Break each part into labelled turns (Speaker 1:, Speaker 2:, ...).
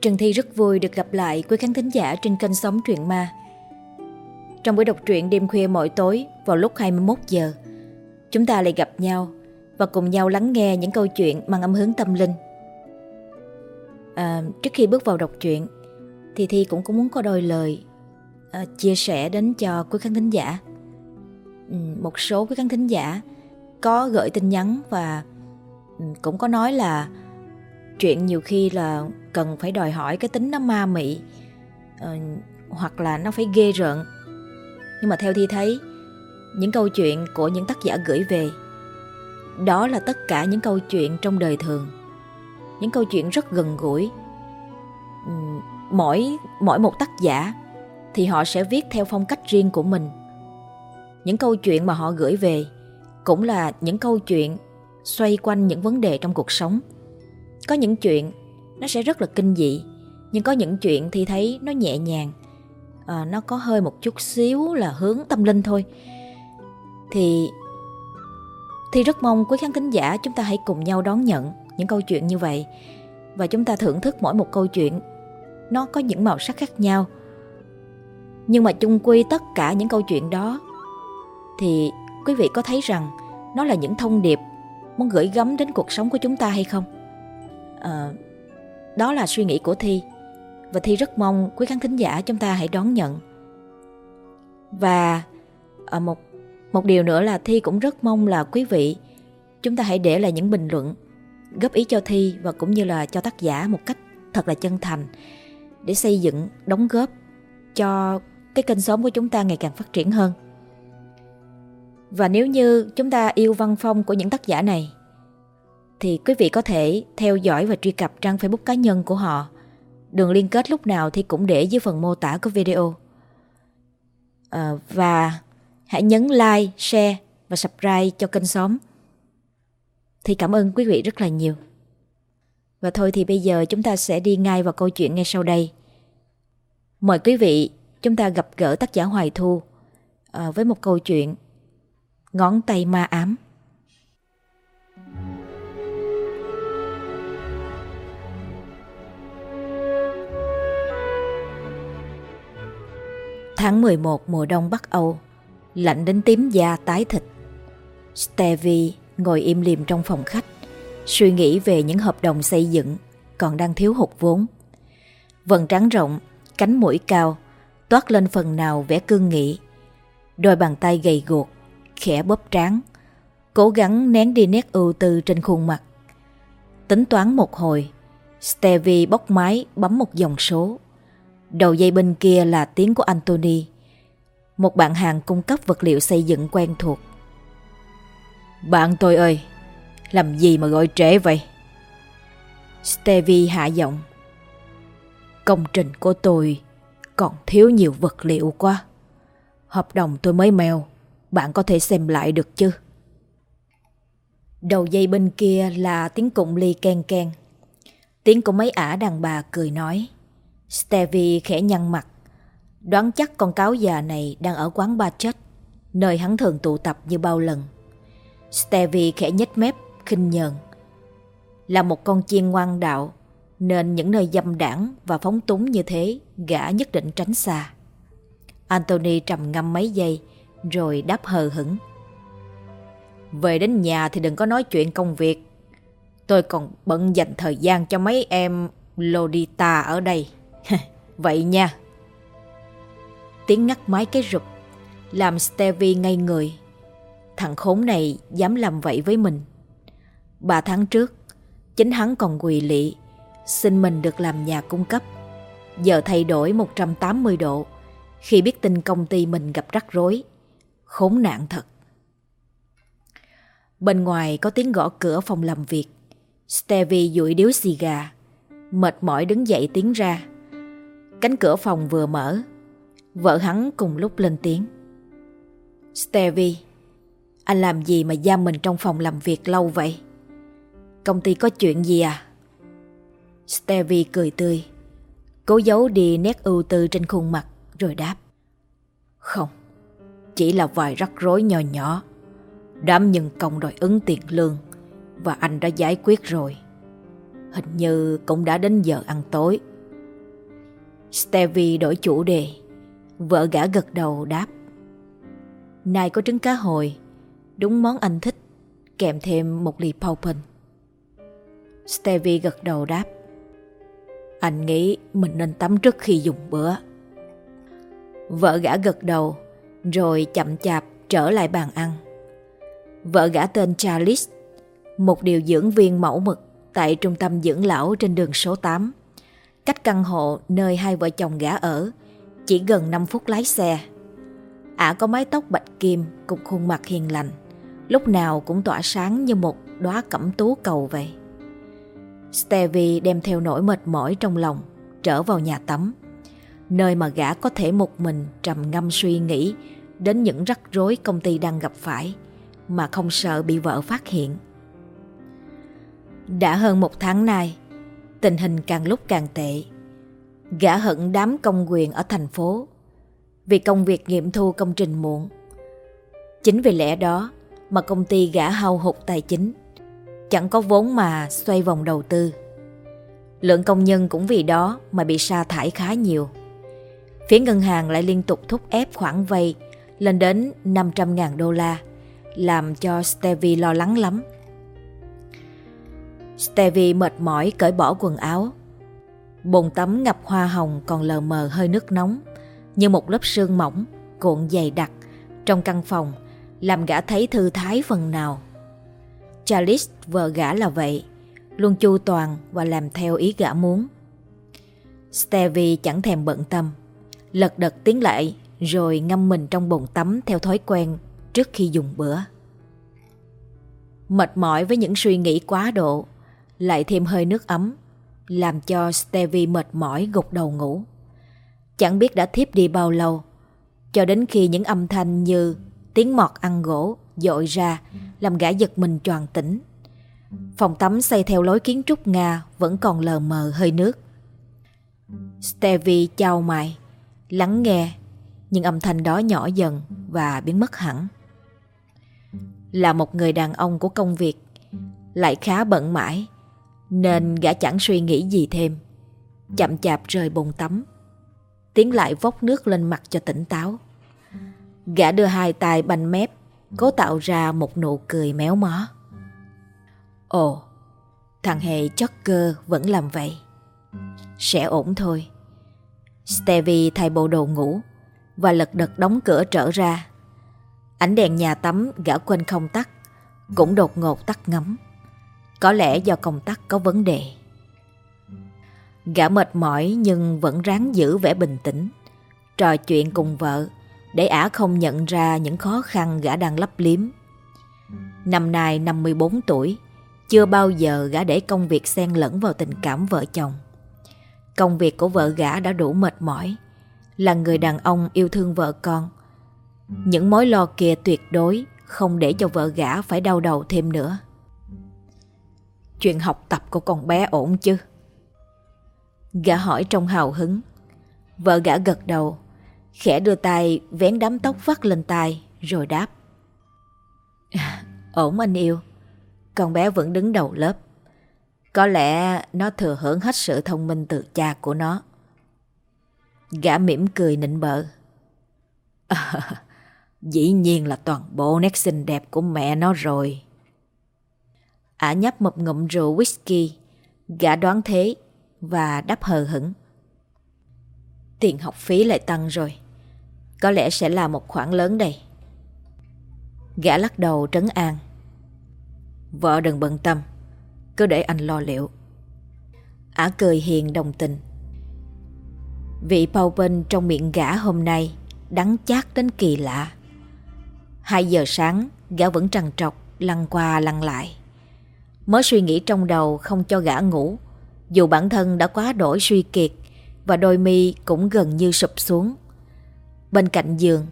Speaker 1: Trần Thi rất vui được gặp lại quý khán thính giả trên kênh Sống Truyện Ma. Trong buổi đọc truyện đêm khuya mỗi tối vào lúc 21 giờ, chúng ta lại gặp nhau và cùng nhau lắng nghe những câu chuyện mang âm hướng tâm linh. À, trước khi bước vào đọc truyện, thì Thi cũng có muốn có đôi lời à, chia sẻ đến cho quý khán thính giả. Ừ, một số quý khán thính giả có gửi tin nhắn và ừ, cũng có nói là chuyện nhiều khi là cần phải đòi hỏi cái tính nó ma mị. Uh, hoặc là nó phải ghê rợn. Nhưng mà theo thi thấy những câu chuyện của những tác giả gửi về đó là tất cả những câu chuyện trong đời thường. Những câu chuyện rất gần gũi. Ừ, mỗi mỗi một tác giả thì họ sẽ viết theo phong cách riêng của mình. Những câu chuyện mà họ gửi về cũng là những câu chuyện xoay quanh những vấn đề trong cuộc sống. Có những chuyện nó sẽ rất là kinh dị. Nhưng có những chuyện thì thấy nó nhẹ nhàng. À, nó có hơi một chút xíu là hướng tâm linh thôi. Thì thì rất mong quý khán thính giả chúng ta hãy cùng nhau đón nhận những câu chuyện như vậy. Và chúng ta thưởng thức mỗi một câu chuyện. Nó có những màu sắc khác nhau. Nhưng mà chung quy tất cả những câu chuyện đó thì quý vị có thấy rằng nó là những thông điệp muốn gửi gắm đến cuộc sống của chúng ta hay không? À, đó là suy nghĩ của thi. Và thi rất mong quý khán thính giả chúng ta hãy đón nhận. Và à, một một điều nữa là thi cũng rất mong là quý vị chúng ta hãy để lại những bình luận góp ý cho thi và cũng như là cho tác giả một cách thật là chân thành để xây dựng đóng góp cho cái kênh xóm của chúng ta ngày càng phát triển hơn. Và nếu như chúng ta yêu văn phong của những tác giả này thì quý vị có thể theo dõi và truy cập trang Facebook cá nhân của họ. Đường liên kết lúc nào thì cũng để dưới phần mô tả của video. À, và hãy nhấn like, share và subscribe cho kênh xóm. Thì cảm ơn quý vị rất là nhiều. Và thôi thì bây giờ chúng ta sẽ đi ngay vào câu chuyện ngay sau đây. Mời quý vị chúng ta gặp gỡ tác giả Hoài Thu à, với một câu chuyện Ngón tay ma ám. Tháng 11 mùa đông Bắc Âu, lạnh đến tím da tái thịt. Stevie ngồi im lìm trong phòng khách, suy nghĩ về những hợp đồng xây dựng còn đang thiếu hụt vốn. Vần trắng rộng, cánh mũi cao, toát lên phần nào vẻ cương nghị. Đôi bàn tay gầy guộc, khẽ bóp trán, cố gắng nén đi nét ưu tư trên khuôn mặt. Tính toán một hồi, Stevie bóc máy bấm một dòng số. Đầu dây bên kia là tiếng của Anthony, một bạn hàng cung cấp vật liệu xây dựng quen thuộc. Bạn tôi ơi, làm gì mà gọi trễ vậy? Stevie hạ giọng. Công trình của tôi còn thiếu nhiều vật liệu quá. Hợp đồng tôi mới mèo, bạn có thể xem lại được chứ? Đầu dây bên kia là tiếng cụng ly ken ken. Tiếng của mấy ả đàn bà cười nói. Stevie khẽ nhăn mặt. Đoán chắc con cáo già này đang ở quán ba chết, nơi hắn thường tụ tập như bao lần. Stevie khẽ nhếch mép, khinh nhờn. Là một con chiên ngoan đạo, nên những nơi dâm đảng và phóng túng như thế gã nhất định tránh xa. Anthony trầm ngâm mấy giây, rồi đáp hờ hững. Về đến nhà thì đừng có nói chuyện công việc. Tôi còn bận dành thời gian cho mấy em Lodita ở đây. Vậy nha. Tiếng ngắt máy cái rụp làm Stevie ngây người. Thằng khốn này dám làm vậy với mình. Ba tháng trước, chính hắn còn quỳ lị, xin mình được làm nhà cung cấp. Giờ thay đổi 180 độ khi biết tin công ty mình gặp rắc rối. Khốn nạn thật. Bên ngoài có tiếng gõ cửa phòng làm việc. Stevie dụi điếu xì gà. Mệt mỏi đứng dậy tiến ra. Cánh cửa phòng vừa mở. Vợ hắn cùng lúc lên tiếng. Stevie, Anh làm gì mà giam mình trong phòng làm việc lâu vậy? Công ty có chuyện gì à? Stevie cười tươi. Cố giấu đi nét ưu tư trên khuôn mặt, Rồi đáp. Không, Chỉ là vài rắc rối nhỏ nhỏ. Đám nhân công đòi ứng tiền lương, Và anh đã giải quyết rồi. Hình như cũng đã đến giờ ăn tối. Stevie đổi chủ đề. Vợ gã gật đầu đáp. Nay có trứng cá hồi, đúng món anh thích, kèm thêm một ly Paupen. Stevie gật đầu đáp. Anh nghĩ mình nên tắm trước khi dùng bữa. Vợ gã gật đầu, rồi chậm chạp trở lại bàn ăn. Vợ gã tên Charles, một điều dưỡng viên mẫu mực tại trung tâm dưỡng lão trên đường số 8. Cách căn hộ nơi hai vợ chồng gã ở chỉ gần 5 phút lái xe. Ả có mái tóc bạch kim cùng khuôn mặt hiền lành, lúc nào cũng tỏa sáng như một đóa cẩm tú cầu vậy. Stevie đem theo nỗi mệt mỏi trong lòng, trở vào nhà tắm, nơi mà gã có thể một mình trầm ngâm suy nghĩ đến những rắc rối công ty đang gặp phải mà không sợ bị vợ phát hiện. Đã hơn một tháng nay, tình hình càng lúc càng tệ. Gã hận đám công quyền ở thành phố vì công việc nghiệm thu công trình muộn. Chính vì lẽ đó mà công ty gã hao hụt tài chính, chẳng có vốn mà xoay vòng đầu tư. Lượng công nhân cũng vì đó mà bị sa thải khá nhiều. Phía ngân hàng lại liên tục thúc ép khoản vay lên đến 500.000 đô la, làm cho Stevie lo lắng lắm. Stevie mệt mỏi cởi bỏ quần áo. Bồn tắm ngập hoa hồng còn lờ mờ hơi nước nóng, như một lớp sương mỏng, cuộn dày đặc trong căn phòng, làm gã thấy thư thái phần nào. Charles vợ gã là vậy, luôn chu toàn và làm theo ý gã muốn. Stevie chẳng thèm bận tâm, lật đật tiến lại rồi ngâm mình trong bồn tắm theo thói quen trước khi dùng bữa. Mệt mỏi với những suy nghĩ quá độ, lại thêm hơi nước ấm, làm cho Stevie mệt mỏi gục đầu ngủ. Chẳng biết đã thiếp đi bao lâu, cho đến khi những âm thanh như tiếng mọt ăn gỗ dội ra làm gã giật mình choàng tỉnh. Phòng tắm xây theo lối kiến trúc Nga vẫn còn lờ mờ hơi nước. Stevie chào mày, lắng nghe, nhưng âm thanh đó nhỏ dần và biến mất hẳn. Là một người đàn ông của công việc, lại khá bận mãi, nên gã chẳng suy nghĩ gì thêm. Chậm chạp rời bồn tắm. Tiến lại vốc nước lên mặt cho tỉnh táo. Gã đưa hai tay banh mép, Cố tạo ra một nụ cười méo mó. Ồ, Thằng hề chất cơ vẫn làm vậy. Sẽ ổn thôi. Stevie thay bộ đồ ngủ Và lật đật đóng cửa trở ra. Ánh đèn nhà tắm gã quên không tắt, Cũng đột ngột tắt ngấm có lẽ do công tắc có vấn đề. Gã mệt mỏi nhưng vẫn ráng giữ vẻ bình tĩnh, trò chuyện cùng vợ để ả không nhận ra những khó khăn gã đang lấp liếm. Năm nay 54 tuổi, chưa bao giờ gã để công việc xen lẫn vào tình cảm vợ chồng. Công việc của vợ gã đã đủ mệt mỏi, là người đàn ông yêu thương vợ con. Những mối lo kia tuyệt đối không để cho vợ gã phải đau đầu thêm nữa. Chuyện học tập của con bé ổn chứ? Gã hỏi trong hào hứng. Vợ gã gật đầu, khẽ đưa tay vén đám tóc vắt lên tai rồi đáp. ổn anh yêu, con bé vẫn đứng đầu lớp. Có lẽ nó thừa hưởng hết sự thông minh từ cha của nó. Gã mỉm cười nịnh bợ. À, dĩ nhiên là toàn bộ nét xinh đẹp của mẹ nó rồi. Ả nhấp một ngụm rượu whisky, gã đoán thế và đáp hờ hững. Tiền học phí lại tăng rồi, có lẽ sẽ là một khoản lớn đây. Gã lắc đầu trấn an. Vợ đừng bận tâm, cứ để anh lo liệu. Ả cười hiền đồng tình. Vị bao bên trong miệng gã hôm nay đắng chát đến kỳ lạ. Hai giờ sáng, gã vẫn trằn trọc lăn qua lăn lại. Mới suy nghĩ trong đầu không cho gã ngủ. Dù bản thân đã quá đổi suy kiệt, Và đôi mi cũng gần như sụp xuống. Bên cạnh giường,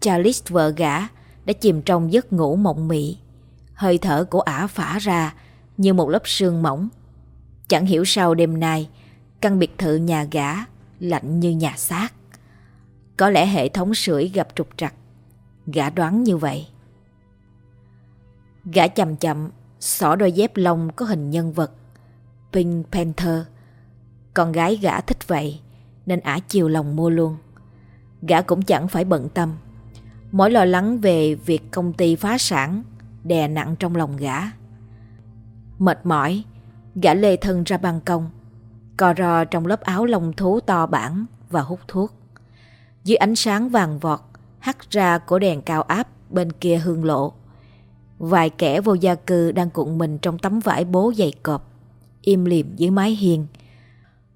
Speaker 1: Charles vợ gã đã chìm trong giấc ngủ mộng mị. Hơi thở của ả phả ra như một lớp sương mỏng. Chẳng hiểu sao đêm nay, Căn biệt thự nhà gã lạnh như nhà xác. Có lẽ hệ thống sưởi gặp trục trặc. Gã đoán như vậy. Gã chậm chậm xỏ đôi dép lông có hình nhân vật Pink Panther Con gái gã thích vậy nên ả chiều lòng mua luôn. Gã cũng chẳng phải bận tâm. Mỗi lo lắng về việc công ty phá sản đè nặng trong lòng gã. Mệt mỏi, gã lê thân ra ban công, co ro trong lớp áo lông thú to bản và hút thuốc. Dưới ánh sáng vàng vọt, hắt ra của đèn cao áp bên kia hương lộ. Vài kẻ vô gia cư đang cuộn mình trong tấm vải bố dày cọp, im lìm dưới mái hiên.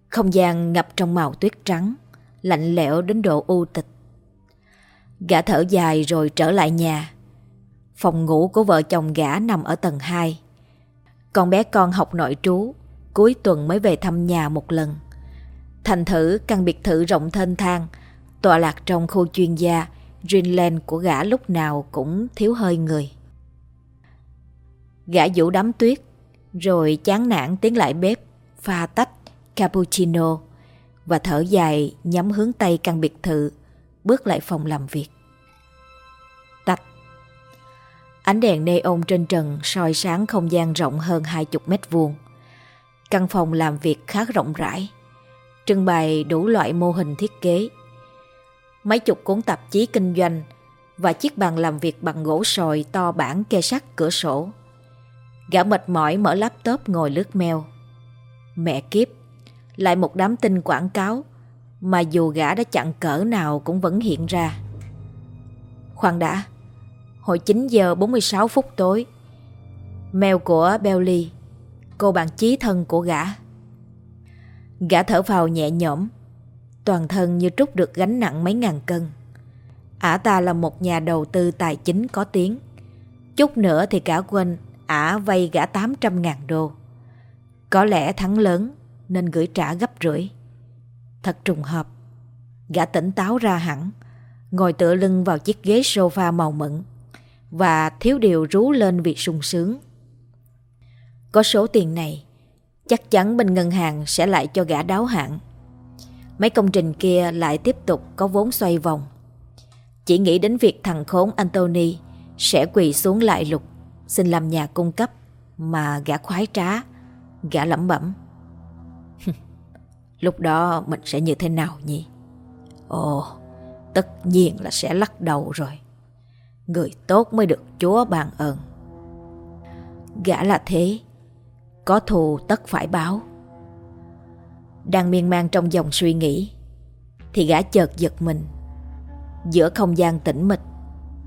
Speaker 1: Không gian ngập trong màu tuyết trắng, lạnh lẽo đến độ u tịch. Gã thở dài rồi trở lại nhà. Phòng ngủ của vợ chồng gã nằm ở tầng 2. Con bé con học nội trú, cuối tuần mới về thăm nhà một lần. Thành thử căn biệt thự rộng thênh thang, tọa lạc trong khu chuyên gia Greenland của gã lúc nào cũng thiếu hơi người. Gã vũ đám tuyết, rồi chán nản tiến lại bếp, pha tách cappuccino và thở dài nhắm hướng tây căn biệt thự, bước lại phòng làm việc. Tạch Ánh đèn neon trên trần soi sáng không gian rộng hơn 20 mét vuông. Căn phòng làm việc khá rộng rãi, trưng bày đủ loại mô hình thiết kế. Mấy chục cuốn tạp chí kinh doanh và chiếc bàn làm việc bằng gỗ sồi to bản kê sát cửa sổ. Gã mệt mỏi mở laptop ngồi lướt mail. Mẹ kiếp, lại một đám tin quảng cáo mà dù gã đã chặn cỡ nào cũng vẫn hiện ra. Khoan đã, hồi 9 giờ 46 phút tối, mail của Belly, cô bạn chí thân của gã. Gã thở vào nhẹ nhõm, toàn thân như trút được gánh nặng mấy ngàn cân. Ả ta là một nhà đầu tư tài chính có tiếng. Chút nữa thì cả quên ả vay gã 800 ngàn đô. Có lẽ thắng lớn nên gửi trả gấp rưỡi. Thật trùng hợp, gã tỉnh táo ra hẳn, ngồi tựa lưng vào chiếc ghế sofa màu mận và thiếu điều rú lên vì sung sướng. Có số tiền này, chắc chắn bên ngân hàng sẽ lại cho gã đáo hạn. Mấy công trình kia lại tiếp tục có vốn xoay vòng. Chỉ nghĩ đến việc thằng khốn Anthony sẽ quỳ xuống lại lục, xin làm nhà cung cấp mà gã khoái trá, gã lẩm bẩm. Lúc đó mình sẽ như thế nào nhỉ? Ồ, tất nhiên là sẽ lắc đầu rồi. Người tốt mới được Chúa ban ơn. Gã là thế, có thù tất phải báo. Đang miên man trong dòng suy nghĩ, thì gã chợt giật mình. Giữa không gian tĩnh mịch,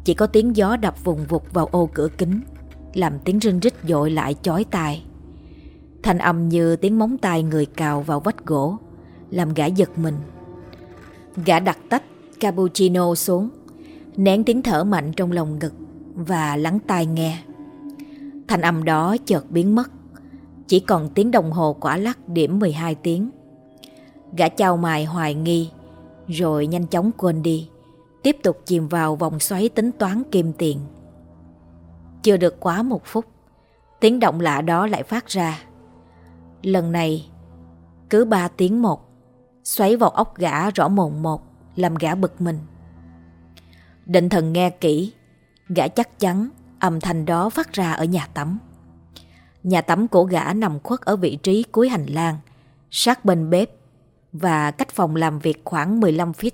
Speaker 1: chỉ có tiếng gió đập vùng vụt vào ô cửa kính, làm tiếng rinh rít dội lại chói tai. Thanh âm như tiếng móng tay người cào vào vách gỗ, làm gã giật mình. Gã đặt tách cappuccino xuống, nén tiếng thở mạnh trong lòng ngực và lắng tai nghe. Thanh âm đó chợt biến mất, chỉ còn tiếng đồng hồ quả lắc điểm 12 tiếng. Gã trao mài hoài nghi, rồi nhanh chóng quên đi, tiếp tục chìm vào vòng xoáy tính toán kim tiền. Chưa được quá một phút, tiếng động lạ đó lại phát ra. Lần này, cứ ba tiếng một, xoáy vào ốc gã rõ mồn một, làm gã bực mình. Định thần nghe kỹ, gã chắc chắn âm thanh đó phát ra ở nhà tắm. Nhà tắm của gã nằm khuất ở vị trí cuối hành lang, sát bên bếp và cách phòng làm việc khoảng 15 feet.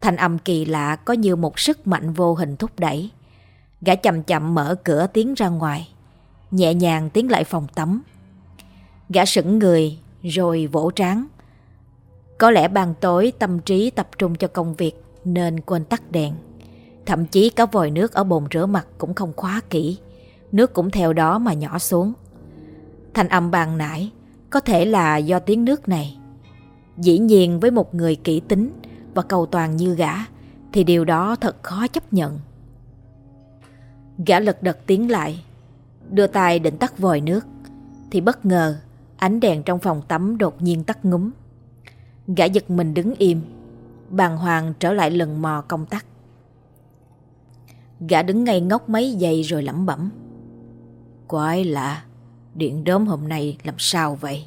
Speaker 1: Thanh âm kỳ lạ có như một sức mạnh vô hình thúc đẩy. Gã chậm chậm mở cửa tiến ra ngoài, nhẹ nhàng tiến lại phòng tắm. Gã sững người rồi vỗ trán. Có lẽ ban tối tâm trí tập trung cho công việc nên quên tắt đèn. Thậm chí cả vòi nước ở bồn rửa mặt cũng không khóa kỹ. Nước cũng theo đó mà nhỏ xuống. Thanh âm bàn nãy có thể là do tiếng nước này. Dĩ nhiên với một người kỹ tính và cầu toàn như gã thì điều đó thật khó chấp nhận. Gã lật đật tiến lại, đưa tay định tắt vòi nước thì bất ngờ ánh đèn trong phòng tắm đột nhiên tắt ngúm. Gã giật mình đứng im, bàng hoàng trở lại lần mò công tắc. Gã đứng ngay ngốc mấy giây rồi lẩm bẩm. Quái lạ, điện đốm hôm nay làm sao vậy?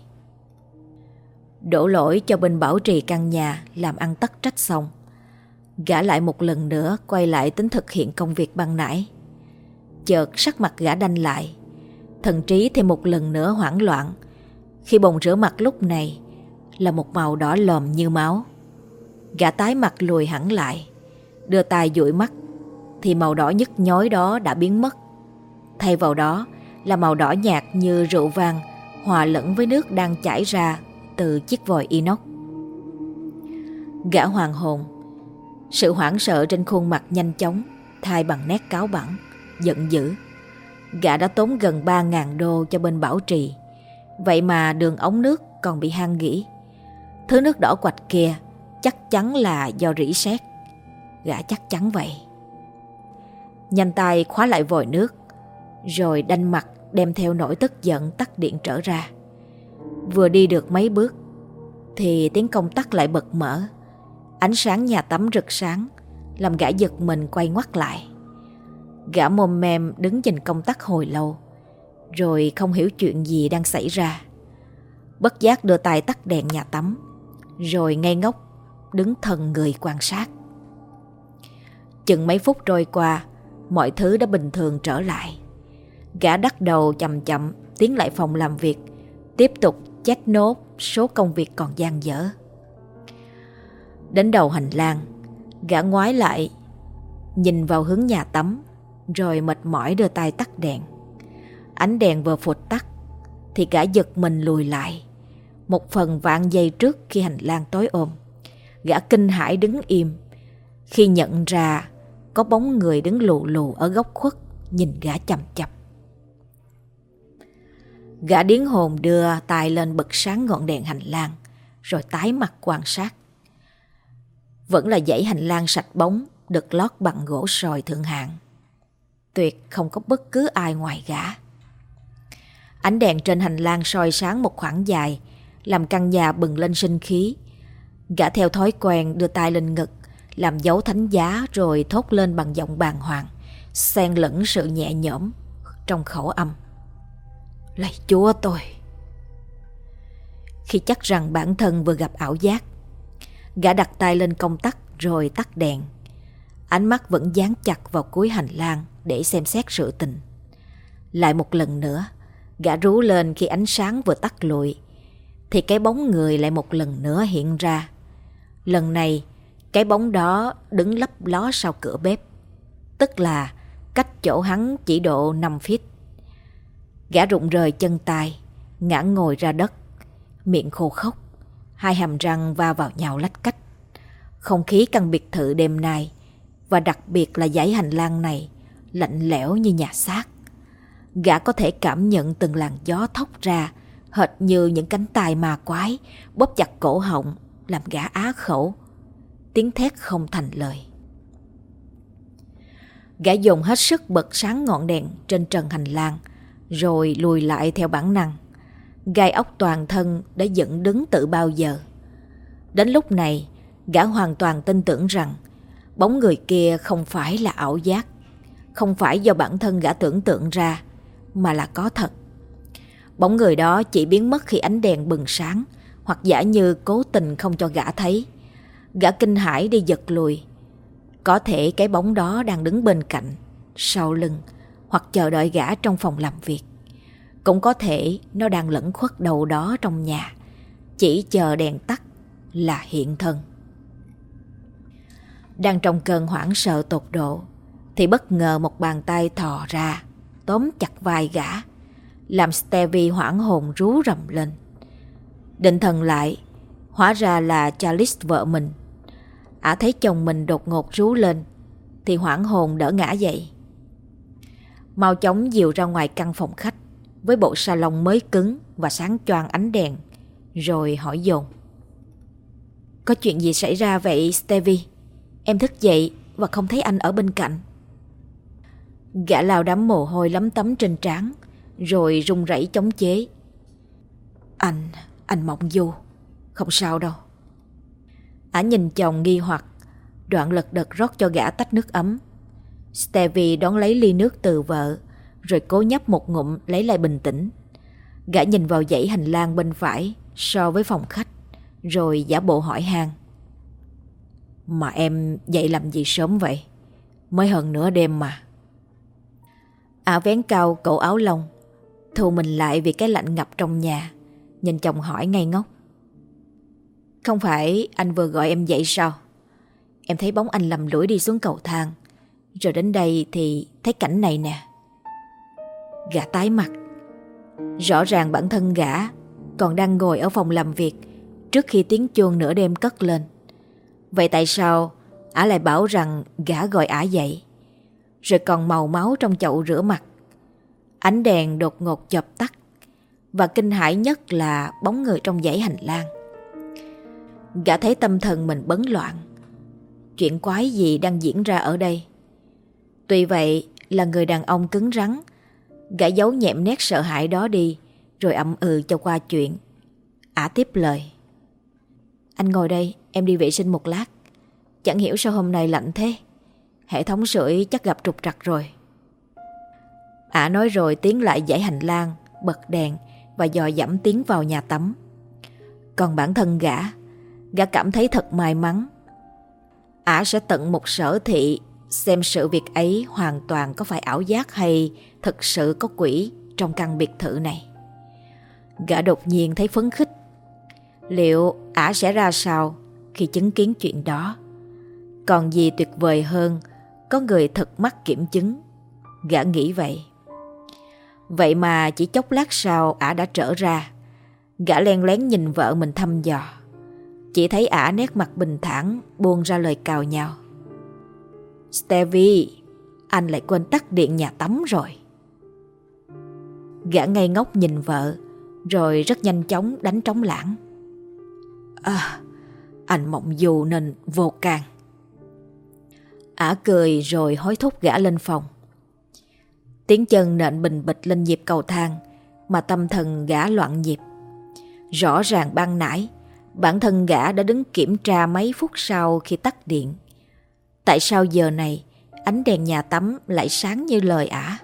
Speaker 1: Đổ lỗi cho bên bảo trì căn nhà làm ăn tắc trách xong. Gã lại một lần nữa quay lại tính thực hiện công việc ban nãy. Chợt sắc mặt gã đanh lại. Thần trí thêm một lần nữa hoảng loạn. Khi bồn rửa mặt lúc này là một màu đỏ lòm như máu. Gã tái mặt lùi hẳn lại, đưa tay dụi mắt, thì màu đỏ nhức nhói đó đã biến mất. Thay vào đó là màu đỏ nhạt như rượu vang hòa lẫn với nước đang chảy ra từ chiếc vòi inox. Gã hoàng hồn, sự hoảng sợ trên khuôn mặt nhanh chóng thay bằng nét cáo bẳng giận dữ. Gã đã tốn gần 3.000 đô cho bên bảo trì, vậy mà đường ống nước còn bị hang gỉ. Thứ nước đỏ quạch kia chắc chắn là do rỉ sét. Gã chắc chắn vậy. Nhanh tay khóa lại vòi nước, rồi đanh mặt đem theo nỗi tức giận tắt điện trở ra. Vừa đi được mấy bước, thì tiếng công tắc lại bật mở. Ánh sáng nhà tắm rực sáng, làm gã giật mình quay ngoắt lại. Gã mồm mềm đứng nhìn công tắc hồi lâu, rồi không hiểu chuyện gì đang xảy ra. Bất giác đưa tay tắt đèn nhà tắm, rồi ngây ngốc đứng thần người quan sát. Chừng mấy phút trôi qua, mọi thứ đã bình thường trở lại. Gã đắt đầu chậm chậm tiến lại phòng làm việc, tiếp tục chét nốt số công việc còn dang dở. Đến đầu hành lang, gã ngoái lại, nhìn vào hướng nhà tắm, rồi mệt mỏi đưa tay tắt đèn. Ánh đèn vừa phụt tắt, thì gã giật mình lùi lại. Một phần vạn giây trước khi hành lang tối ôm, gã kinh hãi đứng im, khi nhận ra có bóng người đứng lù lù ở góc khuất nhìn gã chầm chập. Gã điến hồn đưa tay lên bật sáng ngọn đèn hành lang, rồi tái mặt quan sát. Vẫn là dãy hành lang sạch bóng, được lót bằng gỗ sồi thượng hạng. Tuyệt không có bất cứ ai ngoài gã. Ánh đèn trên hành lang soi sáng một khoảng dài, làm căn nhà bừng lên sinh khí. Gã theo thói quen đưa tay lên ngực, làm dấu thánh giá rồi thốt lên bằng giọng bàng hoàng, xen lẫn sự nhẹ nhõm trong khẩu âm. Lạy chúa tôi Khi chắc rằng bản thân vừa gặp ảo giác Gã đặt tay lên công tắc rồi tắt đèn Ánh mắt vẫn dán chặt vào cuối hành lang để xem xét sự tình. Lại một lần nữa Gã rú lên khi ánh sáng vừa tắt lụi Thì cái bóng người lại một lần nữa hiện ra. Lần này Cái bóng đó đứng lấp ló sau cửa bếp Tức là cách chỗ hắn chỉ độ 5 feet. Gã rụng rời chân tay, ngã ngồi ra đất, miệng khô khốc, hai hàm răng va vào nhau lách cách. Không khí căn biệt thự đêm nay và đặc biệt là dãy hành lang này lạnh lẽo như nhà xác. Gã có thể cảm nhận từng làn gió thốc ra hệt như những cánh tay ma quái bóp chặt cổ họng làm gã á khẩu. Tiếng thét không thành lời. Gã dùng hết sức bật sáng ngọn đèn trên trần hành lang rồi lùi lại theo bản năng. Gai ốc toàn thân đã dựng đứng tự bao giờ. Đến lúc này, gã hoàn toàn tin tưởng rằng bóng người kia không phải là ảo giác, không phải do bản thân gã tưởng tượng ra, mà là có thật. Bóng người đó chỉ biến mất khi ánh đèn bừng sáng, hoặc giả như cố tình không cho gã thấy. Gã kinh hãi đi giật lùi. Có thể cái bóng đó đang đứng bên cạnh, sau lưng, hoặc chờ đợi gã trong phòng làm việc. Cũng có thể nó đang lẫn khuất đầu đó trong nhà, chỉ chờ đèn tắt là hiện thân. Đang trong cơn hoảng sợ tột độ, thì bất ngờ một bàn tay thò ra, tóm chặt vai gã, làm Stevie hoảng hồn rú rầm lên. Định thần lại, hóa ra là Charles vợ mình. Ả thấy chồng mình đột ngột rú lên, thì hoảng hồn đỡ ngã dậy. Mau chóng dìu ra ngoài căn phòng khách với bộ salon mới cứng và sáng choang ánh đèn, rồi hỏi dồn. Có chuyện gì xảy ra vậy Stevie? Em thức dậy và không thấy anh ở bên cạnh. Gã lao đám mồ hôi lấm tấm trên trán, rồi run rẩy chống chế. Anh, anh mộng du, không sao đâu. Ả nhìn chồng nghi hoặc, đoạn lật đật rót cho gã tách nước ấm Stevie đón lấy ly nước từ vợ, rồi cố nhấp một ngụm lấy lại bình tĩnh. Gã nhìn vào dãy hành lang bên phải so với phòng khách, rồi giả bộ hỏi han. Mà em dậy làm gì sớm vậy? Mới hơn nửa đêm mà. Ả vén cao cổ áo lông, thu mình lại vì cái lạnh ngập trong nhà, nhìn chồng hỏi ngay ngốc. Không phải anh vừa gọi em dậy sao? Em thấy bóng anh lầm lũi đi xuống cầu thang. Rồi đến đây thì thấy cảnh này nè. Gã tái mặt. Rõ ràng bản thân gã còn đang ngồi ở phòng làm việc trước khi tiếng chuông nửa đêm cất lên. Vậy tại sao ả lại bảo rằng gã gọi ả dậy? Rồi còn màu máu trong chậu rửa mặt. Ánh đèn đột ngột chập tắt. Và kinh hãi nhất là bóng người trong dãy hành lang. Gã thấy tâm thần mình bấn loạn. Chuyện quái gì đang diễn ra ở đây? Tuy vậy là người đàn ông cứng rắn, gã giấu nhẹm nét sợ hãi đó đi, rồi ậm ừ cho qua chuyện. Ả tiếp lời. Anh ngồi đây, em đi vệ sinh một lát. Chẳng hiểu sao hôm nay lạnh thế. Hệ thống sưởi chắc gặp trục trặc rồi. Ả nói rồi tiến lại dãy hành lang, bật đèn và dò dẫm tiến vào nhà tắm. Còn bản thân gã, gã cảm thấy thật may mắn. Ả sẽ tận một sở thị xem sự việc ấy hoàn toàn có phải ảo giác hay thực sự có quỷ trong căn biệt thự này. Gã đột nhiên thấy phấn khích. Liệu ả sẽ ra sao khi chứng kiến chuyện đó? Còn gì tuyệt vời hơn có người thật mắt kiểm chứng. Gã nghĩ vậy. Vậy mà chỉ chốc lát sau ả đã trở ra. Gã len lén nhìn vợ mình thăm dò. Chỉ thấy ả nét mặt bình thản buông ra lời cào nhau. Stevie, anh lại quên tắt điện nhà tắm rồi. Gã ngây ngốc nhìn vợ, rồi rất nhanh chóng đánh trống lãng. À, anh mộng dù nên vô càng Ả cười rồi hối thúc gã lên phòng. Tiếng chân nện bình bịch lên nhịp cầu thang, mà tâm thần gã loạn nhịp. Rõ ràng ban nãy, bản thân gã đã đứng kiểm tra mấy phút sau khi tắt điện. Tại sao giờ này ánh đèn nhà tắm lại sáng như lời ả?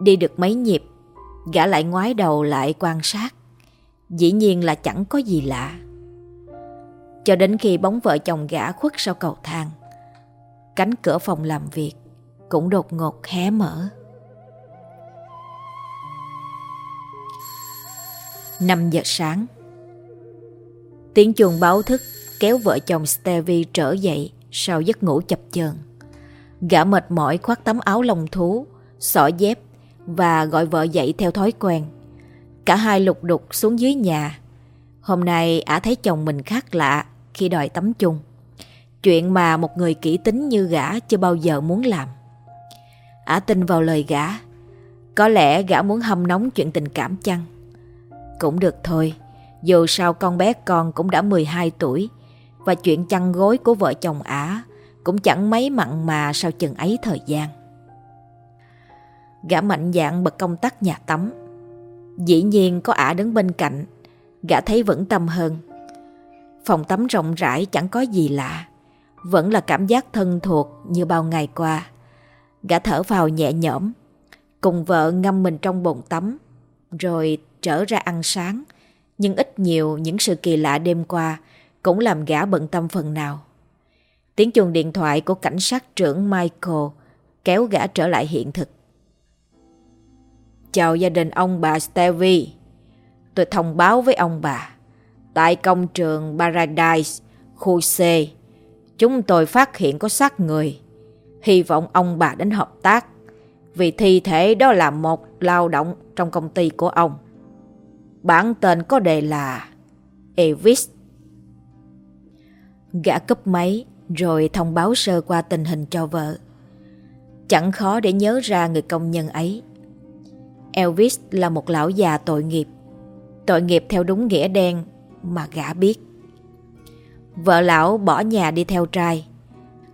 Speaker 1: Đi được mấy nhịp, gã lại ngoái đầu lại quan sát. Dĩ nhiên là chẳng có gì lạ. Cho đến khi bóng vợ chồng gã khuất sau cầu thang, cánh cửa phòng làm việc cũng đột ngột hé mở. năm giờ sáng Tiếng chuông báo thức kéo vợ chồng Stevie trở dậy sau giấc ngủ chập chờn. Gã mệt mỏi khoác tấm áo lông thú, xỏ dép và gọi vợ dậy theo thói quen. Cả hai lục đục xuống dưới nhà. Hôm nay ả thấy chồng mình khác lạ khi đòi tắm chung. Chuyện mà một người kỹ tính như gã chưa bao giờ muốn làm. Ả tin vào lời gã. Có lẽ gã muốn hâm nóng chuyện tình cảm chăng? Cũng được thôi, dù sao con bé con cũng đã 12 tuổi và chuyện chăn gối của vợ chồng ả cũng chẳng mấy mặn mà sau chừng ấy thời gian. Gã mạnh dạn bật công tắc nhà tắm. Dĩ nhiên có ả đứng bên cạnh, gã thấy vững tâm hơn. Phòng tắm rộng rãi chẳng có gì lạ, vẫn là cảm giác thân thuộc như bao ngày qua. Gã thở vào nhẹ nhõm, cùng vợ ngâm mình trong bồn tắm, rồi trở ra ăn sáng. Nhưng ít nhiều những sự kỳ lạ đêm qua cũng làm gã bận tâm phần nào. Tiếng chuông điện thoại của cảnh sát trưởng Michael kéo gã trở lại hiện thực. Chào gia đình ông bà Stevie. Tôi thông báo với ông bà. Tại công trường Paradise, khu C, chúng tôi phát hiện có xác người. Hy vọng ông bà đến hợp tác, vì thi thể đó là một lao động trong công ty của ông. Bản tên có đề là Evis. Gã cấp máy rồi thông báo sơ qua tình hình cho vợ. Chẳng khó để nhớ ra người công nhân ấy. Elvis là một lão già tội nghiệp. Tội nghiệp theo đúng nghĩa đen mà gã biết. Vợ lão bỏ nhà đi theo trai.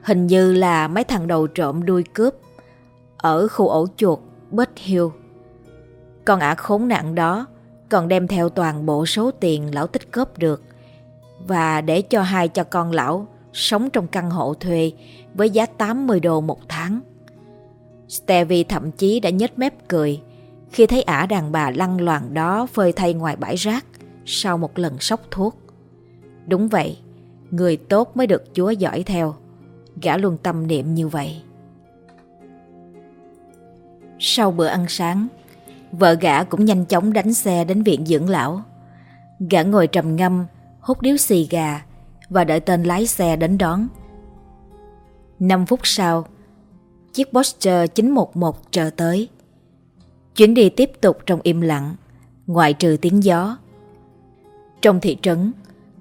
Speaker 1: Hình như là mấy thằng đầu trộm đuôi cướp ở khu ổ chuột Bết Hill. Con ả khốn nạn đó còn đem theo toàn bộ số tiền lão tích cóp được và để cho hai cho con lão sống trong căn hộ thuê với giá 80 đô một tháng. Stevie thậm chí đã nhếch mép cười khi thấy ả đàn bà lăn loàn đó phơi thay ngoài bãi rác sau một lần sốc thuốc. Đúng vậy, người tốt mới được Chúa dõi theo. Gã luôn tâm niệm như vậy. Sau bữa ăn sáng, vợ gã cũng nhanh chóng đánh xe đến viện dưỡng lão. Gã ngồi trầm ngâm hút điếu xì gà và đợi tên lái xe đến đón. 5 phút sau, chiếc Porsche 911 chờ tới. Chuyến đi tiếp tục trong im lặng, ngoại trừ tiếng gió. Trong thị trấn,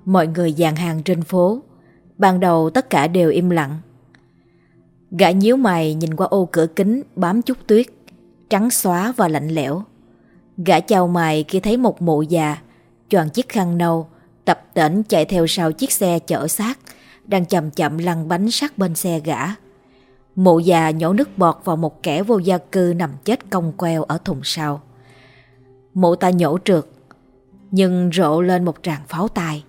Speaker 1: mọi người dàn hàng trên phố. Ban đầu tất cả đều im lặng. Gã nhíu mày nhìn qua ô cửa kính bám chút tuyết, trắng xóa và lạnh lẽo. Gã chào mày khi thấy một mụ già, choàng chiếc khăn nâu, tập tễnh chạy theo sau chiếc xe chở xác, đang chậm chậm lăn bánh sát bên xe gã. Mụ già nhổ nước bọt vào một kẻ vô gia cư nằm chết cong queo ở thùng sau. Mụ ta nhổ trượt, nhưng rộ lên một tràng pháo tài.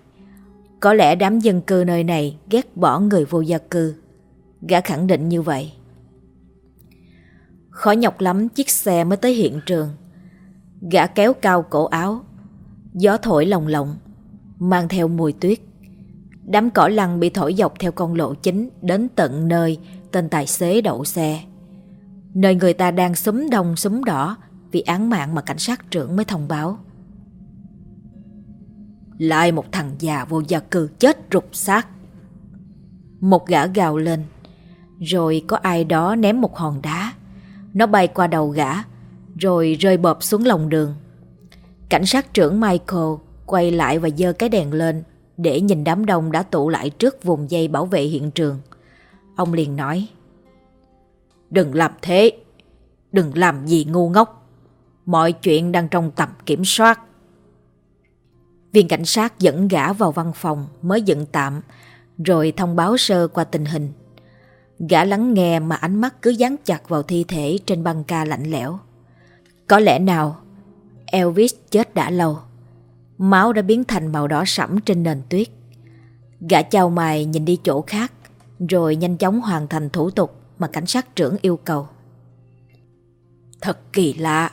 Speaker 1: Có lẽ đám dân cư nơi này ghét bỏ người vô gia cư. Gã khẳng định như vậy. Khó nhọc lắm chiếc xe mới tới hiện trường. Gã kéo cao cổ áo. Gió thổi lồng lộng, mang theo mùi tuyết. Đám cỏ lăn bị thổi dọc theo con lộ chính đến tận nơi tên tài xế đậu xe. Nơi người ta đang súng đông súng đỏ vì án mạng mà cảnh sát trưởng mới thông báo. Lại một thằng già vô gia cư chết rụt xác. Một gã gào lên, rồi có ai đó ném một hòn đá. Nó bay qua đầu gã, rồi rơi bọp xuống lòng đường. Cảnh sát trưởng Michael quay lại và dơ cái đèn lên để nhìn đám đông đã tụ lại trước vùng dây bảo vệ hiện trường. Ông liền nói Đừng làm thế, đừng làm gì ngu ngốc. Mọi chuyện đang trong tầm kiểm soát. Viên cảnh sát dẫn gã vào văn phòng mới dựng tạm, rồi thông báo sơ qua tình hình. Gã lắng nghe mà ánh mắt cứ dán chặt vào thi thể trên băng ca lạnh lẽo. Có lẽ nào Elvis chết đã lâu. Máu đã biến thành màu đỏ sẫm trên nền tuyết. Gã chào mày nhìn đi chỗ khác, rồi nhanh chóng hoàn thành thủ tục mà cảnh sát trưởng yêu cầu. Thật kỳ lạ,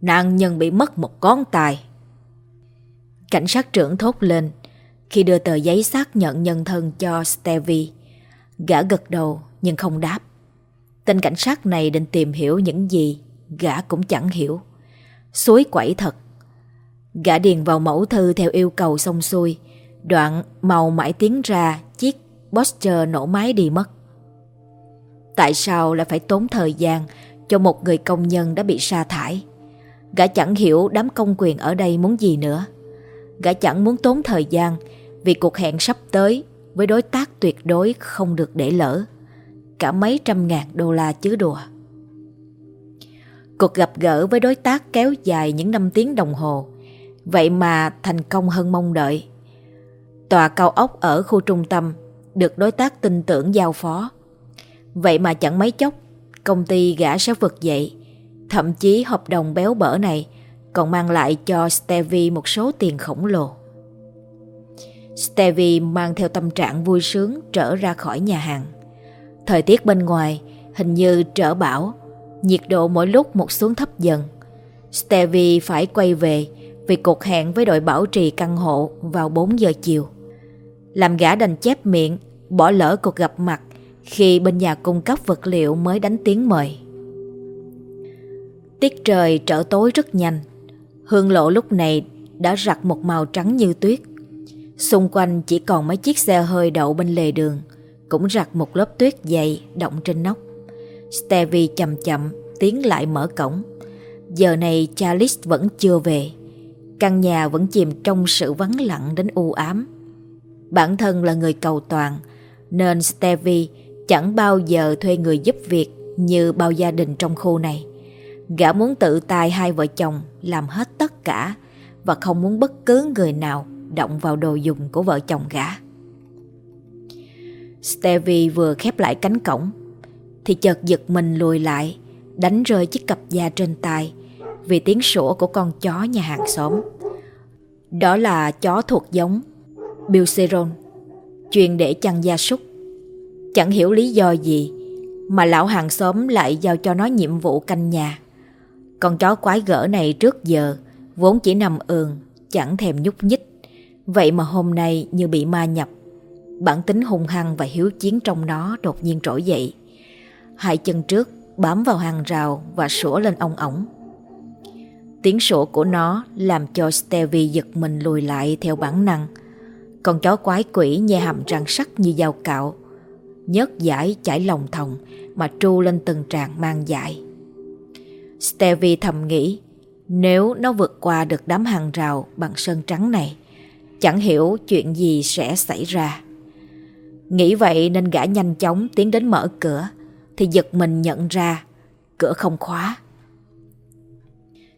Speaker 1: nạn nhân bị mất một con tài. Cảnh sát trưởng thốt lên khi đưa tờ giấy xác nhận nhân thân cho Stevie. Gã gật đầu nhưng không đáp. Tên cảnh sát này định tìm hiểu những gì gã cũng chẳng hiểu. Suối quẩy thật. Gã điền vào mẫu thư theo yêu cầu xong xuôi. Đoạn màu mãi tiến ra, chiếc poster nổ máy đi mất. Tại sao lại phải tốn thời gian cho một người công nhân đã bị sa thải? Gã chẳng hiểu đám công quyền ở đây muốn gì nữa. Gã chẳng muốn tốn thời gian vì cuộc hẹn sắp tới với đối tác tuyệt đối không được để lỡ. Cả mấy trăm ngàn đô la chứ đùa. Cuộc gặp gỡ với đối tác kéo dài những năm tiếng đồng hồ. Vậy mà thành công hơn mong đợi. Tòa cao ốc ở khu trung tâm được đối tác tin tưởng giao phó. Vậy mà chẳng mấy chốc, công ty gã sẽ vực dậy. Thậm chí hợp đồng béo bở này còn mang lại cho Stevie một số tiền khổng lồ. Stevie mang theo tâm trạng vui sướng trở ra khỏi nhà hàng. Thời tiết bên ngoài hình như trở bão, nhiệt độ mỗi lúc một xuống thấp dần. Stevie phải quay về vì cuộc hẹn với đội bảo trì căn hộ vào 4 giờ chiều. Làm gã đành chép miệng, bỏ lỡ cuộc gặp mặt khi bên nhà cung cấp vật liệu mới đánh tiếng mời. Tiết trời trở tối rất nhanh. Hương lộ lúc này đã rặt một màu trắng như tuyết. Xung quanh chỉ còn mấy chiếc xe hơi đậu bên lề đường, cũng rặt một lớp tuyết dày động trên nóc. Stevie chậm chậm tiến lại mở cổng. Giờ này Charles vẫn chưa về. Căn nhà vẫn chìm trong sự vắng lặng đến u ám. Bản thân là người cầu toàn, nên Stevie chẳng bao giờ thuê người giúp việc như bao gia đình trong khu này. Gã muốn tự tay hai vợ chồng làm hết tất cả và không muốn bất cứ người nào động vào đồ dùng của vợ chồng gã. Stevie vừa khép lại cánh cổng thì chợt giật mình lùi lại đánh rơi chiếc cặp da trên tay vì tiếng sủa của con chó nhà hàng xóm. Đó là chó thuộc giống Bilceron, chuyên để chăn gia súc. Chẳng hiểu lý do gì mà lão hàng xóm lại giao cho nó nhiệm vụ canh nhà. Con chó quái gở này trước giờ vốn chỉ nằm ườn, chẳng thèm nhúc nhích. Vậy mà hôm nay như bị ma nhập. Bản tính hung hăng và hiếu chiến trong nó đột nhiên trỗi dậy. Hai chân trước bám vào hàng rào và sủa lên ong ổng. Tiếng sủa của nó làm cho Stevie giật mình lùi lại theo bản năng. Con chó quái quỷ nhe hàm răng sắc như dao cạo Nhớt giải chảy lòng thòng Mà tru lên từng tràng mang dại Stevie thầm nghĩ Nếu nó vượt qua được đám hàng rào bằng sơn trắng này Chẳng hiểu chuyện gì sẽ xảy ra Nghĩ vậy nên gã nhanh chóng tiến đến mở cửa Thì giật mình nhận ra Cửa không khóa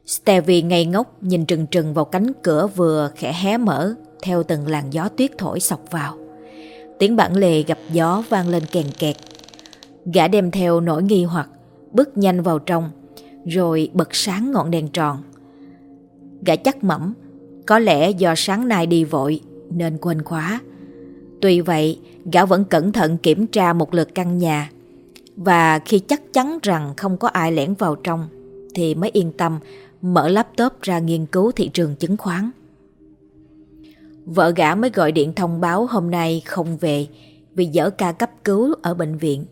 Speaker 1: Stevie ngây ngốc nhìn trừng trừng vào cánh cửa vừa khẽ hé mở theo từng làn gió tuyết thổi sọc vào. Tiếng bản lề gặp gió vang lên kèn kẹt. Gã đem theo nỗi nghi hoặc, bước nhanh vào trong, rồi bật sáng ngọn đèn tròn. Gã chắc mẩm, có lẽ do sáng nay đi vội nên quên khóa. Tuy vậy, gã vẫn cẩn thận kiểm tra một lượt căn nhà và khi chắc chắn rằng không có ai lẻn vào trong thì mới yên tâm mở laptop ra nghiên cứu thị trường chứng khoán. Vợ gã mới gọi điện thông báo hôm nay không về vì dở ca cấp cứu ở bệnh viện.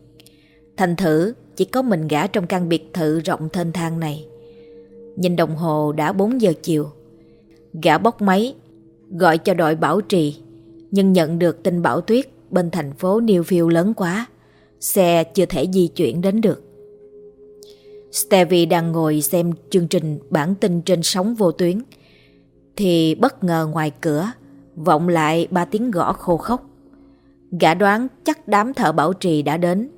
Speaker 1: Thành thử chỉ có mình gã trong căn biệt thự rộng thênh thang này. Nhìn đồng hồ đã 4 giờ chiều. Gã bóc máy, gọi cho đội bảo trì, nhưng nhận được tin bão tuyết bên thành phố Newfield lớn quá. Xe chưa thể di chuyển đến được. Stevie đang ngồi xem chương trình bản tin trên sóng vô tuyến. Thì bất ngờ ngoài cửa, vọng lại ba tiếng gõ khô khốc. Gã đoán chắc đám thợ bảo trì đã đến,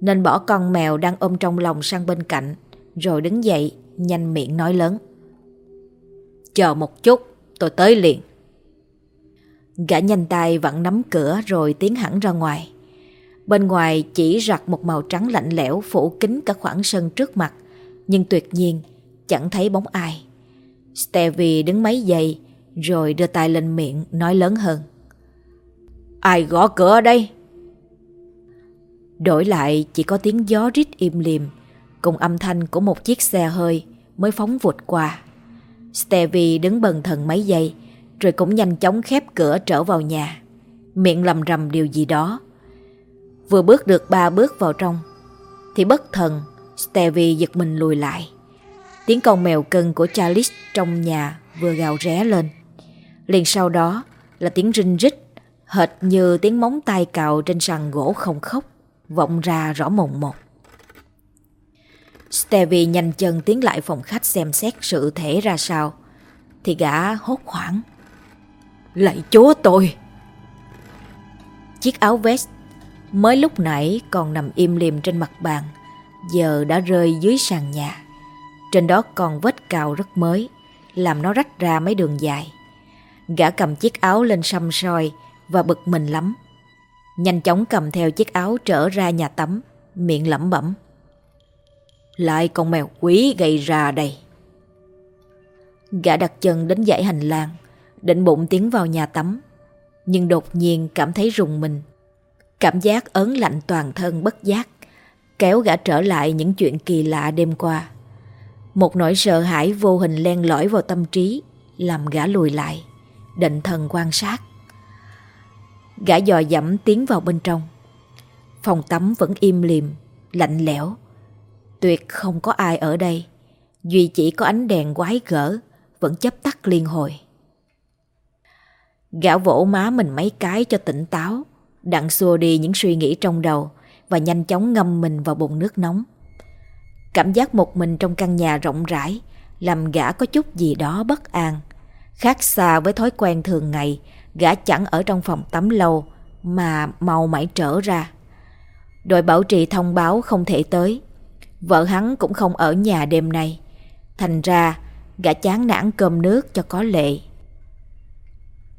Speaker 1: nên bỏ con mèo đang ôm trong lòng sang bên cạnh, rồi đứng dậy, nhanh miệng nói lớn. Chờ một chút, tôi tới liền. Gã nhanh tay vặn nắm cửa rồi tiến hẳn ra ngoài. Bên ngoài chỉ rặt một màu trắng lạnh lẽo phủ kín cả khoảng sân trước mặt, nhưng tuyệt nhiên chẳng thấy bóng ai. Stevie đứng mấy giây rồi đưa tay lên miệng nói lớn hơn. Ai gõ cửa ở đây? Đổi lại, chỉ có tiếng gió rít im lìm, cùng âm thanh của một chiếc xe hơi mới phóng vụt qua. Stevie đứng bần thần mấy giây, rồi cũng nhanh chóng khép cửa trở vào nhà. Miệng lầm rầm điều gì đó Vừa bước được ba bước vào trong, Thì bất thần, Stevie giật mình lùi lại Tiếng con mèo cưng của Charles trong nhà vừa gào ré lên Liền sau đó là tiếng rinh rít, Hệt như tiếng móng tay cào trên sàn gỗ không khóc Vọng ra rõ mồn một Stevie nhanh chân tiến lại phòng khách xem xét sự thể ra sao Thì gã hốt hoảng Lạy chúa tôi Chiếc áo vest mới lúc nãy còn nằm im lìm trên mặt bàn, giờ đã rơi dưới sàn nhà. Trên đó còn vết cào rất mới, làm nó rách ra mấy đường dài. Gã cầm chiếc áo lên xăm soi và bực mình lắm. Nhanh chóng cầm theo chiếc áo trở ra nhà tắm, miệng lẩm bẩm. Lại con mèo quý gây ra đây. Gã đặt chân đến dãy hành lang, định bụng tiến vào nhà tắm. Nhưng đột nhiên cảm thấy rùng mình Cảm giác ớn lạnh toàn thân bất giác, kéo gã trở lại những chuyện kỳ lạ đêm qua. Một nỗi sợ hãi vô hình len lỏi vào tâm trí, làm gã lùi lại, định thần quan sát. Gã dò dẫm tiến vào bên trong. Phòng tắm vẫn im lìm, lạnh lẽo. Tuyệt không có ai ở đây, duy chỉ có ánh đèn quái gở, vẫn chấp tắt liên hồi. Gã vỗ má mình mấy cái cho tỉnh táo, đặng xua đi những suy nghĩ trong đầu và nhanh chóng ngâm mình vào bồn nước nóng. Cảm giác một mình trong căn nhà rộng rãi làm gã có chút gì đó bất an. Khác xa với thói quen thường ngày, gã chẳng ở trong phòng tắm lâu mà mau mãi trở ra. Đội bảo trì thông báo không thể tới. Vợ hắn cũng không ở nhà đêm nay. Thành ra, gã chán nản cơm nước cho có lệ.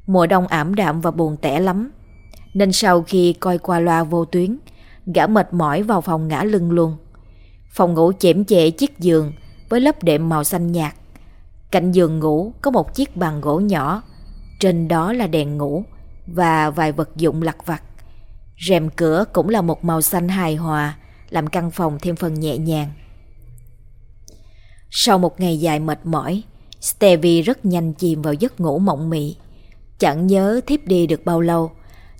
Speaker 1: Mùa đông ảm đạm và buồn tẻ lắm. Nên sau khi coi qua loa vô tuyến, gã mệt mỏi vào phòng ngã lưng luôn. Phòng ngủ chễm chệ chiếc giường với lớp đệm màu xanh nhạt. Cạnh giường ngủ có một chiếc bàn gỗ nhỏ, trên đó là đèn ngủ và vài vật dụng lặt vặt. Rèm cửa cũng là một màu xanh hài hòa, làm căn phòng thêm phần nhẹ nhàng. Sau một ngày dài mệt mỏi, Stevie rất nhanh chìm vào giấc ngủ mộng mị. Chẳng nhớ thiếp đi được bao lâu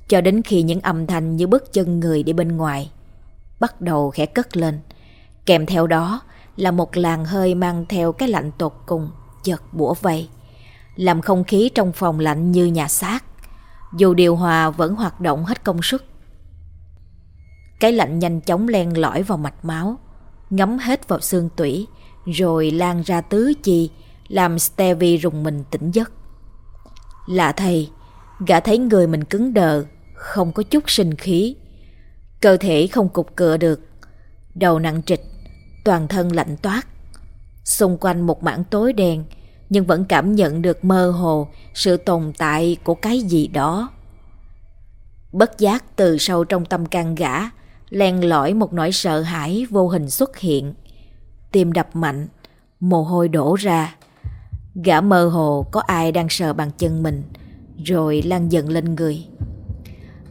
Speaker 1: cho đến khi những âm thanh như bước chân người đi bên ngoài bắt đầu khẽ cất lên. Kèm theo đó là một làn hơi mang theo cái lạnh tột cùng chợt bủa vây, làm không khí trong phòng lạnh như nhà xác. dù điều hòa vẫn hoạt động hết công suất. Cái lạnh nhanh chóng len lỏi vào mạch máu, ngấm hết vào xương tủy, rồi lan ra tứ chi, làm Stevie rùng mình tỉnh giấc. Lạ thầy, gã thấy người mình cứng đờ, không có chút sinh khí. Cơ thể không cục cựa được, đầu nặng trịch, toàn thân lạnh toát. Xung quanh một mảng tối đen, nhưng vẫn cảm nhận được mơ hồ sự tồn tại của cái gì đó. Bất giác từ sâu trong tâm can gã, len lỏi một nỗi sợ hãi vô hình xuất hiện. Tim đập mạnh, mồ hôi đổ ra. Gã mơ hồ có ai đang sờ bàn chân mình, rồi lan dần lên người.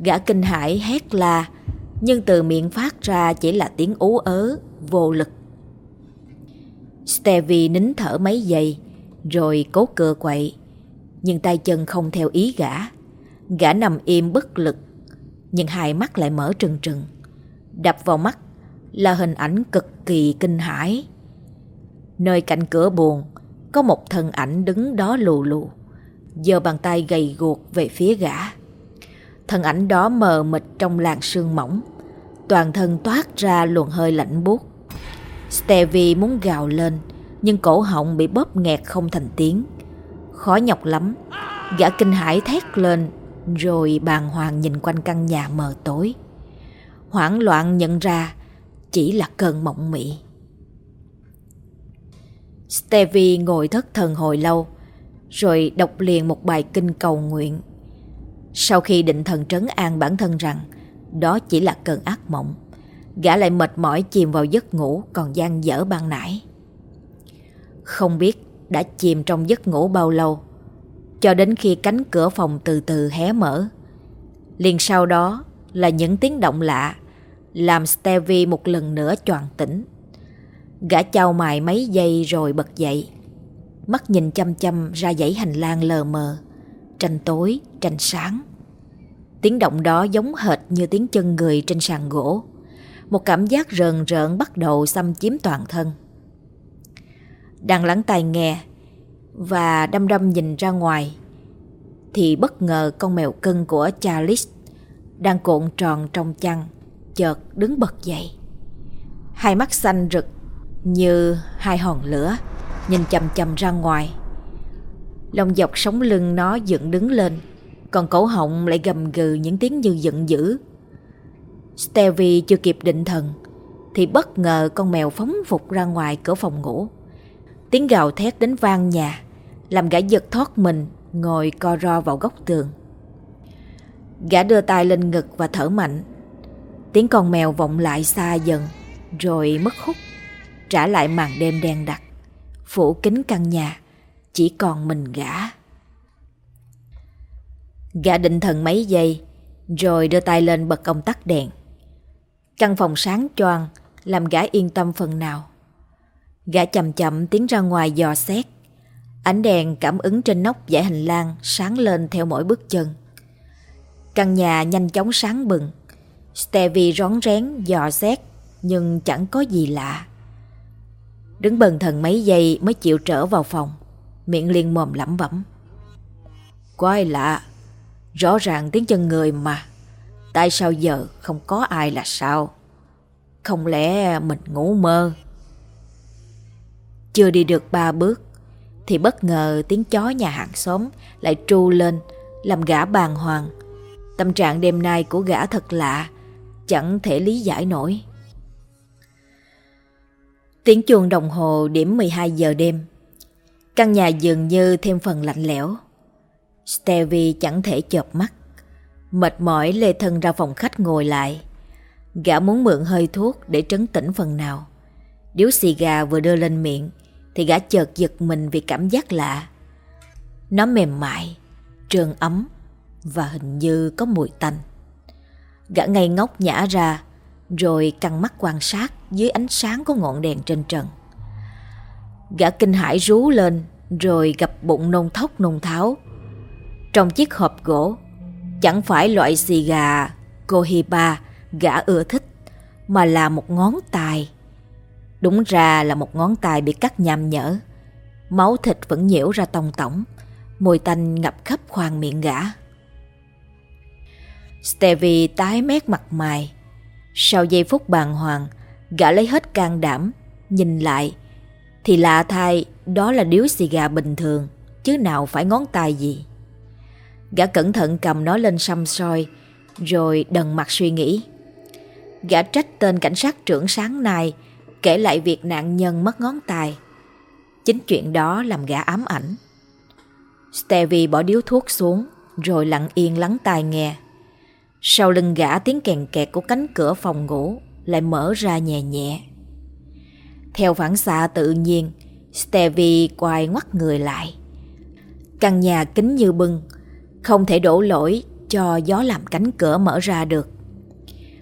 Speaker 1: Gã kinh hãi hét la, nhưng từ miệng phát ra chỉ là tiếng ú ớ, vô lực. Stevie nín thở mấy giây, rồi cố cơ quậy. Nhưng tay chân không theo ý gã. Gã nằm im bất lực, nhưng hai mắt lại mở trừng trừng. Đập vào mắt là hình ảnh cực kỳ kinh hãi. Nơi cạnh cửa buồn, có một thân ảnh đứng đó lù lù, giơ bàn tay gầy guộc về phía gã. Thân ảnh đó mờ mịt trong làn sương mỏng, toàn thân toát ra luồng hơi lạnh buốt. Stevie muốn gào lên, nhưng cổ họng bị bóp nghẹt không thành tiếng. Khó nhọc lắm, gã kinh hãi thét lên, rồi bàng hoàng nhìn quanh căn nhà mờ tối. Hoảng loạn nhận ra chỉ là cơn mộng mị. Stevie ngồi thất thần hồi lâu, rồi đọc liền một bài kinh cầu nguyện. Sau khi định thần trấn an bản thân rằng đó chỉ là cơn ác mộng, gã lại mệt mỏi chìm vào giấc ngủ còn gian dở ban nãy. Không biết đã chìm trong giấc ngủ bao lâu, cho đến khi cánh cửa phòng từ từ hé mở. Liền sau đó là những tiếng động lạ, làm Stevie một lần nữa choàng tỉnh. Gã chào mài mấy giây rồi bật dậy. Mắt nhìn chăm chăm ra dãy hành lang lờ mờ, tranh tối, tranh sáng. Tiếng động đó giống hệt như tiếng chân người trên sàn gỗ. Một cảm giác rờn rợn bắt đầu xâm chiếm toàn thân. Đang lắng tai nghe và đăm đăm nhìn ra ngoài, thì bất ngờ con mèo cưng của Charles đang cuộn tròn trong chăn, chợt đứng bật dậy. Hai mắt xanh rực như hai hòn lửa, nhìn chầm chầm ra ngoài. Lông dọc sống lưng nó dựng đứng lên, còn cổ họng lại gầm gừ những tiếng như giận dữ. Stevie chưa kịp định thần, thì bất ngờ con mèo phóng phục ra ngoài cửa phòng ngủ. Tiếng gào thét đến vang nhà làm gã giật thoát mình ngồi co ro vào góc tường. Gã đưa tay lên ngực và thở mạnh. Tiếng con mèo vọng lại xa dần rồi mất hút trả lại màn đêm đen đặc phủ kính căn nhà chỉ còn mình gã. Gã định thần mấy giây, rồi đưa tay lên bật công tắc đèn. Căn phòng sáng choang, làm gã yên tâm phần nào. Gã chậm chậm tiến ra ngoài dò xét. Ánh đèn cảm ứng trên nóc dãy hành lang sáng lên theo mỗi bước chân. Căn nhà nhanh chóng sáng bừng. Stevie rón rén dò xét, nhưng chẳng có gì lạ. Đứng bần thần mấy giây mới chịu trở vào phòng, miệng liền mồm lẩm bẩm. Quái lạ, Rõ ràng tiếng chân người mà Tại sao giờ không có ai là sao Không lẽ mình ngủ mơ chưa đi được ba bước, Thì bất ngờ tiếng chó nhà hàng xóm Lại tru lên, Làm gã bàng hoàng Tâm trạng đêm nay của gã thật lạ, Chẳng thể lý giải nổi Tiếng chuông đồng hồ điểm 12 giờ đêm Căn nhà dường như thêm phần lạnh lẽo Stevie chẳng thể chợp mắt. Mệt mỏi lê thân ra phòng khách ngồi lại. Gã muốn mượn hơi thuốc để trấn tĩnh phần nào. Điếu xì gà vừa đưa lên miệng thì gã chợt giật mình vì cảm giác lạ. Nó mềm mại, trơn ấm và hình như có mùi tanh. Gã ngây ngốc nhả ra rồi căng mắt quan sát dưới ánh sáng của ngọn đèn trên trần. Gã kinh hãi rú lên rồi gặp bụng nôn thốc nôn tháo trong chiếc hộp gỗ. Chẳng phải loại xì gà Cohiba gã ưa thích, mà là một ngón tay. Đúng ra là một ngón tay bị cắt nham nhở. Máu thịt vẫn nhiễu ra tông tổng, mùi tanh ngập khắp khoang miệng gã. Stevie tái mét mặt mày. Sau giây phút bàng hoàng, gã lấy hết can đảm, nhìn lại. Thì lạ thay, đó là điếu xì gà bình thường, chứ nào phải ngón tay gì. Gã cẩn thận cầm nó lên xăm soi, rồi đần mặt suy nghĩ. Gã trách tên cảnh sát trưởng sáng nay kể lại việc nạn nhân mất ngón tay. Chính chuyện đó làm gã ám ảnh. Stevie bỏ điếu thuốc xuống rồi lặng yên lắng tai nghe. Sau lưng gã tiếng kèn kẹt của cánh cửa phòng ngủ lại mở ra nhẹ nhẹ. Theo phản xạ tự nhiên, Stevie quay ngoắt người lại. Căn nhà kính như bưng, không thể đổ lỗi cho gió làm cánh cửa mở ra được.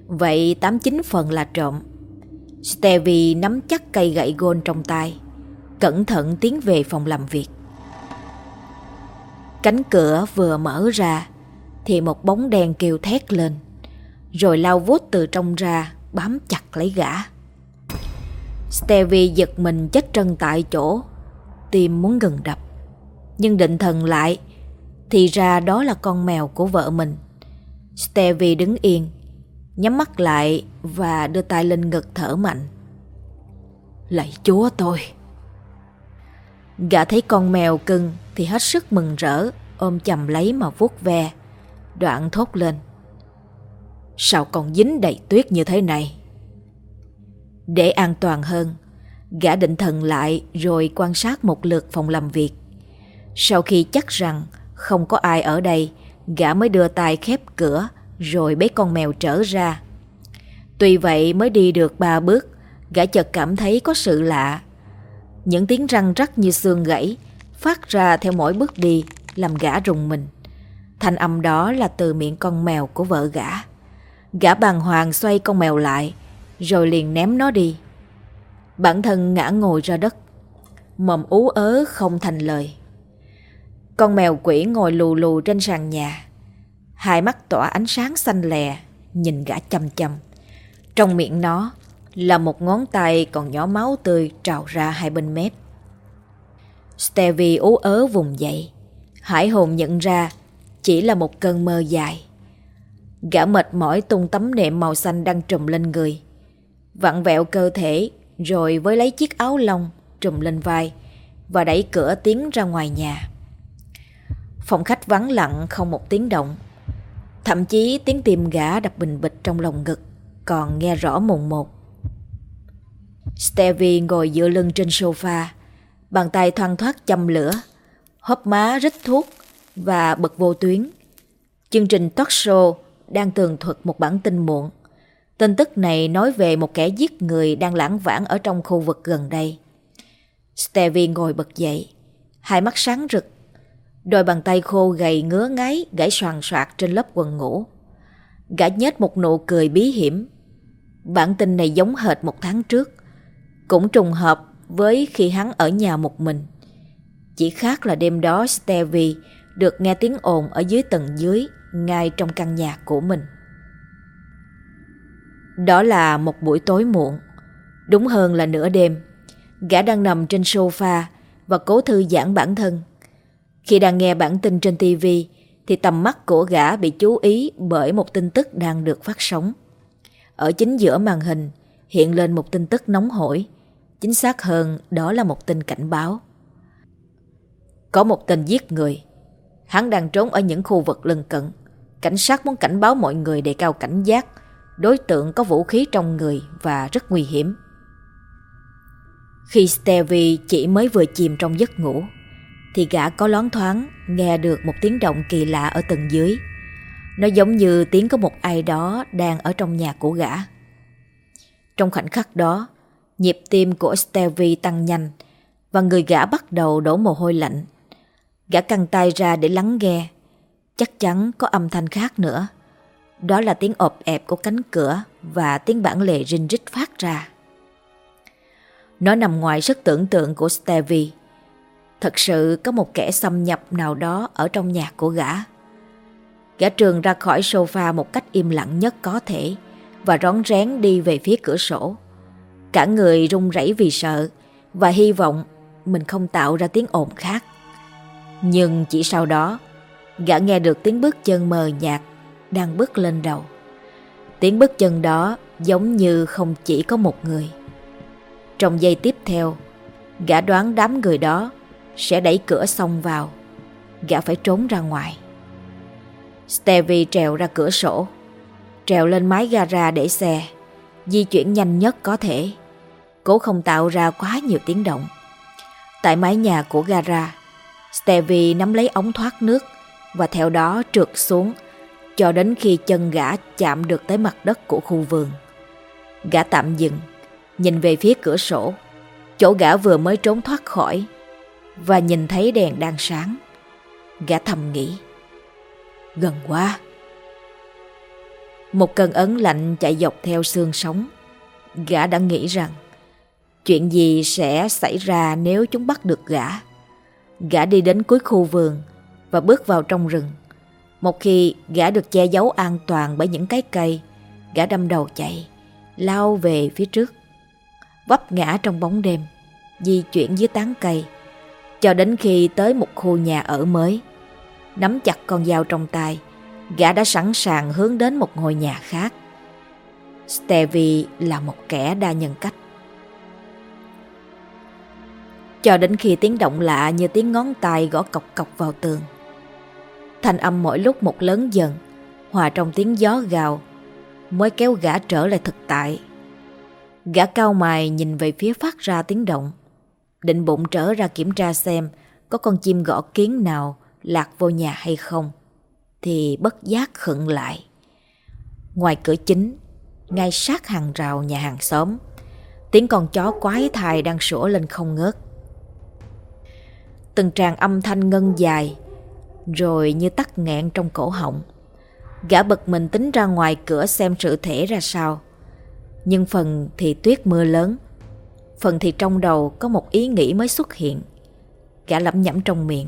Speaker 1: Vậy tám chín phần là trộm. Stevie nắm chắc cây gậy gôn trong tay, cẩn thận tiến về phòng làm việc. Cánh cửa vừa mở ra thì một bóng đen kêu thét lên, rồi lao vút từ trong ra bám chặt lấy gã. Stevie giật mình chết chân tại chỗ, tim muốn ngừng đập. Nhưng định thần lại, thì ra đó là con mèo của vợ mình. Stevie đứng yên, nhắm mắt lại và đưa tay lên ngực thở mạnh. Lạy chúa tôi! Gã thấy con mèo cưng thì hết sức mừng rỡ, ôm chầm lấy mà vuốt ve. Đoạn thốt lên. Sao còn dính đầy tuyết như thế này? Để an toàn hơn, gã định thần lại rồi quan sát một lượt phòng làm việc. Sau khi chắc rằng không có ai ở đây, gã mới đưa tay khép cửa rồi bế con mèo trở ra. Tuy vậy mới đi được ba bước, gã chợt cảm thấy có sự lạ. Những tiếng răng rắc như xương gãy phát ra theo mỗi bước đi làm gã rùng mình. Thanh âm đó là từ miệng con mèo của vợ gã. Gã bàng hoàng xoay con mèo lại, rồi liền ném nó đi. Bản thân ngã ngồi ra đất, mồm ú ớ không thành lời. Con mèo quỷ ngồi lù lù trên sàn nhà, hai mắt tỏa ánh sáng xanh lè, nhìn gã chăm chăm. Trong miệng nó là một ngón tay còn nhỏ máu tươi trào ra hai bên mép. Stevie ú ớ vùng dậy, hải hồn nhận ra chỉ là một cơn mơ dài. Gã mệt mỏi tung tấm nệm màu xanh đang trùm lên người. Vặn vẹo cơ thể rồi với lấy chiếc áo lông trùm lên vai và đẩy cửa tiến ra ngoài nhà. Phòng khách vắng lặng không một tiếng động. Thậm chí tiếng tim gã đập bình bịch trong lòng ngực còn nghe rõ mồn một. Stevie ngồi dựa lưng trên sofa, bàn tay thoăn thoát châm lửa, hớp má rít thuốc và bật vô tuyến. Chương trình talk show đang tường thuật một bản tin muộn. Tin tức này nói về một kẻ giết người đang lãng vãng ở trong khu vực gần đây. Stevie ngồi bật dậy, hai mắt sáng rực. Đôi bàn tay khô gầy ngứa ngáy gãy soàn soạt trên lớp quần ngủ. Gã nhếch một nụ cười bí hiểm. Bản tin này giống hệt một tháng trước. Cũng trùng hợp với khi hắn ở nhà một mình. Chỉ khác là đêm đó Stevie được nghe tiếng ồn ở dưới tầng dưới, ngay trong căn nhà của mình. Đó là một buổi tối muộn, đúng hơn là nửa đêm. Gã đang nằm trên sofa và cố thư giãn bản thân. Khi đang nghe bản tin trên TV thì tầm mắt của gã bị chú ý bởi một tin tức đang được phát sóng. Ở chính giữa màn hình hiện lên một tin tức nóng hổi, chính xác hơn đó là một tin cảnh báo. Có một tên giết người, hắn đang trốn ở những khu vực lân cận. Cảnh sát muốn cảnh báo mọi người đề cao cảnh giác, đối tượng có vũ khí trong người và rất nguy hiểm. Khi Stevie chỉ mới vừa chìm trong giấc ngủ, thì gã có loáng thoáng nghe được một tiếng động kỳ lạ ở tầng dưới. Nó giống như tiếng có một ai đó đang ở trong nhà của gã. Trong khoảnh khắc đó, nhịp tim của Stevie tăng nhanh và người gã bắt đầu đổ mồ hôi lạnh. Gã căng tay ra để lắng nghe. Chắc chắn có âm thanh khác nữa. Đó là tiếng ộp ẹp của cánh cửa và tiếng bản lề rinh rít phát ra. Nó nằm ngoài sức tưởng tượng của Stevie. Thật sự có một kẻ xâm nhập nào đó ở trong nhà của gã. Gã trường ra khỏi sofa một cách im lặng nhất có thể và rón rén đi về phía cửa sổ. Cả người run rẩy vì sợ và hy vọng mình không tạo ra tiếng ồn khác. Nhưng chỉ sau đó, gã nghe được tiếng bước chân mờ nhạt đang bước lên đầu. Tiếng bước chân đó giống như không chỉ có một người. Trong giây tiếp theo, gã đoán đám người đó sẽ đẩy cửa xông vào. Gã phải trốn ra ngoài. Stevie trèo ra cửa sổ, trèo lên mái gara để xe, di chuyển nhanh nhất có thể, cố không tạo ra quá nhiều tiếng động. Tại mái nhà của gara, Stevie nắm lấy ống thoát nước và theo đó trượt xuống cho đến khi chân gã chạm được tới mặt đất của khu vườn. Gã tạm dừng, nhìn về phía cửa sổ, chỗ gã vừa mới trốn thoát khỏi và nhìn thấy đèn đang sáng. Gã thầm nghĩ, gần quá. Một cơn ấn lạnh chạy dọc theo xương sống. Gã đã nghĩ rằng chuyện gì sẽ xảy ra nếu chúng bắt được gã. Gã đi đến cuối khu vườn và bước vào trong rừng. Một khi gã được che giấu an toàn bởi những cái cây, gã đâm đầu chạy, lao về phía trước. Vấp ngã trong bóng đêm, di chuyển dưới tán cây, cho đến khi tới một khu nhà ở mới. Nắm chặt con dao trong tay, gã đã sẵn sàng hướng đến một ngôi nhà khác. Stevie là một kẻ đa nhân cách. Cho đến khi tiếng động lạ như tiếng ngón tay gõ cọc cọc vào tường. Thanh âm mỗi lúc một lớn dần, hòa trong tiếng gió gào, mới kéo gã trở lại thực tại. Gã cao mày nhìn về phía phát ra tiếng động, định bụng trở ra kiểm tra xem có con chim gõ kiến nào lạc vô nhà hay không, thì bất giác khựng lại. Ngoài cửa chính, ngay sát hàng rào nhà hàng xóm, tiếng con chó quái thai đang sủa lên không ngớt. Từng tràng âm thanh ngân dài, rồi như tắt nghẹn trong cổ họng. Gã bật mình tính ra ngoài cửa xem sự thể ra sao. Nhưng phần thì tuyết mưa lớn, phần thì trong đầu có một ý nghĩ mới xuất hiện. Gã lẩm nhẩm trong miệng.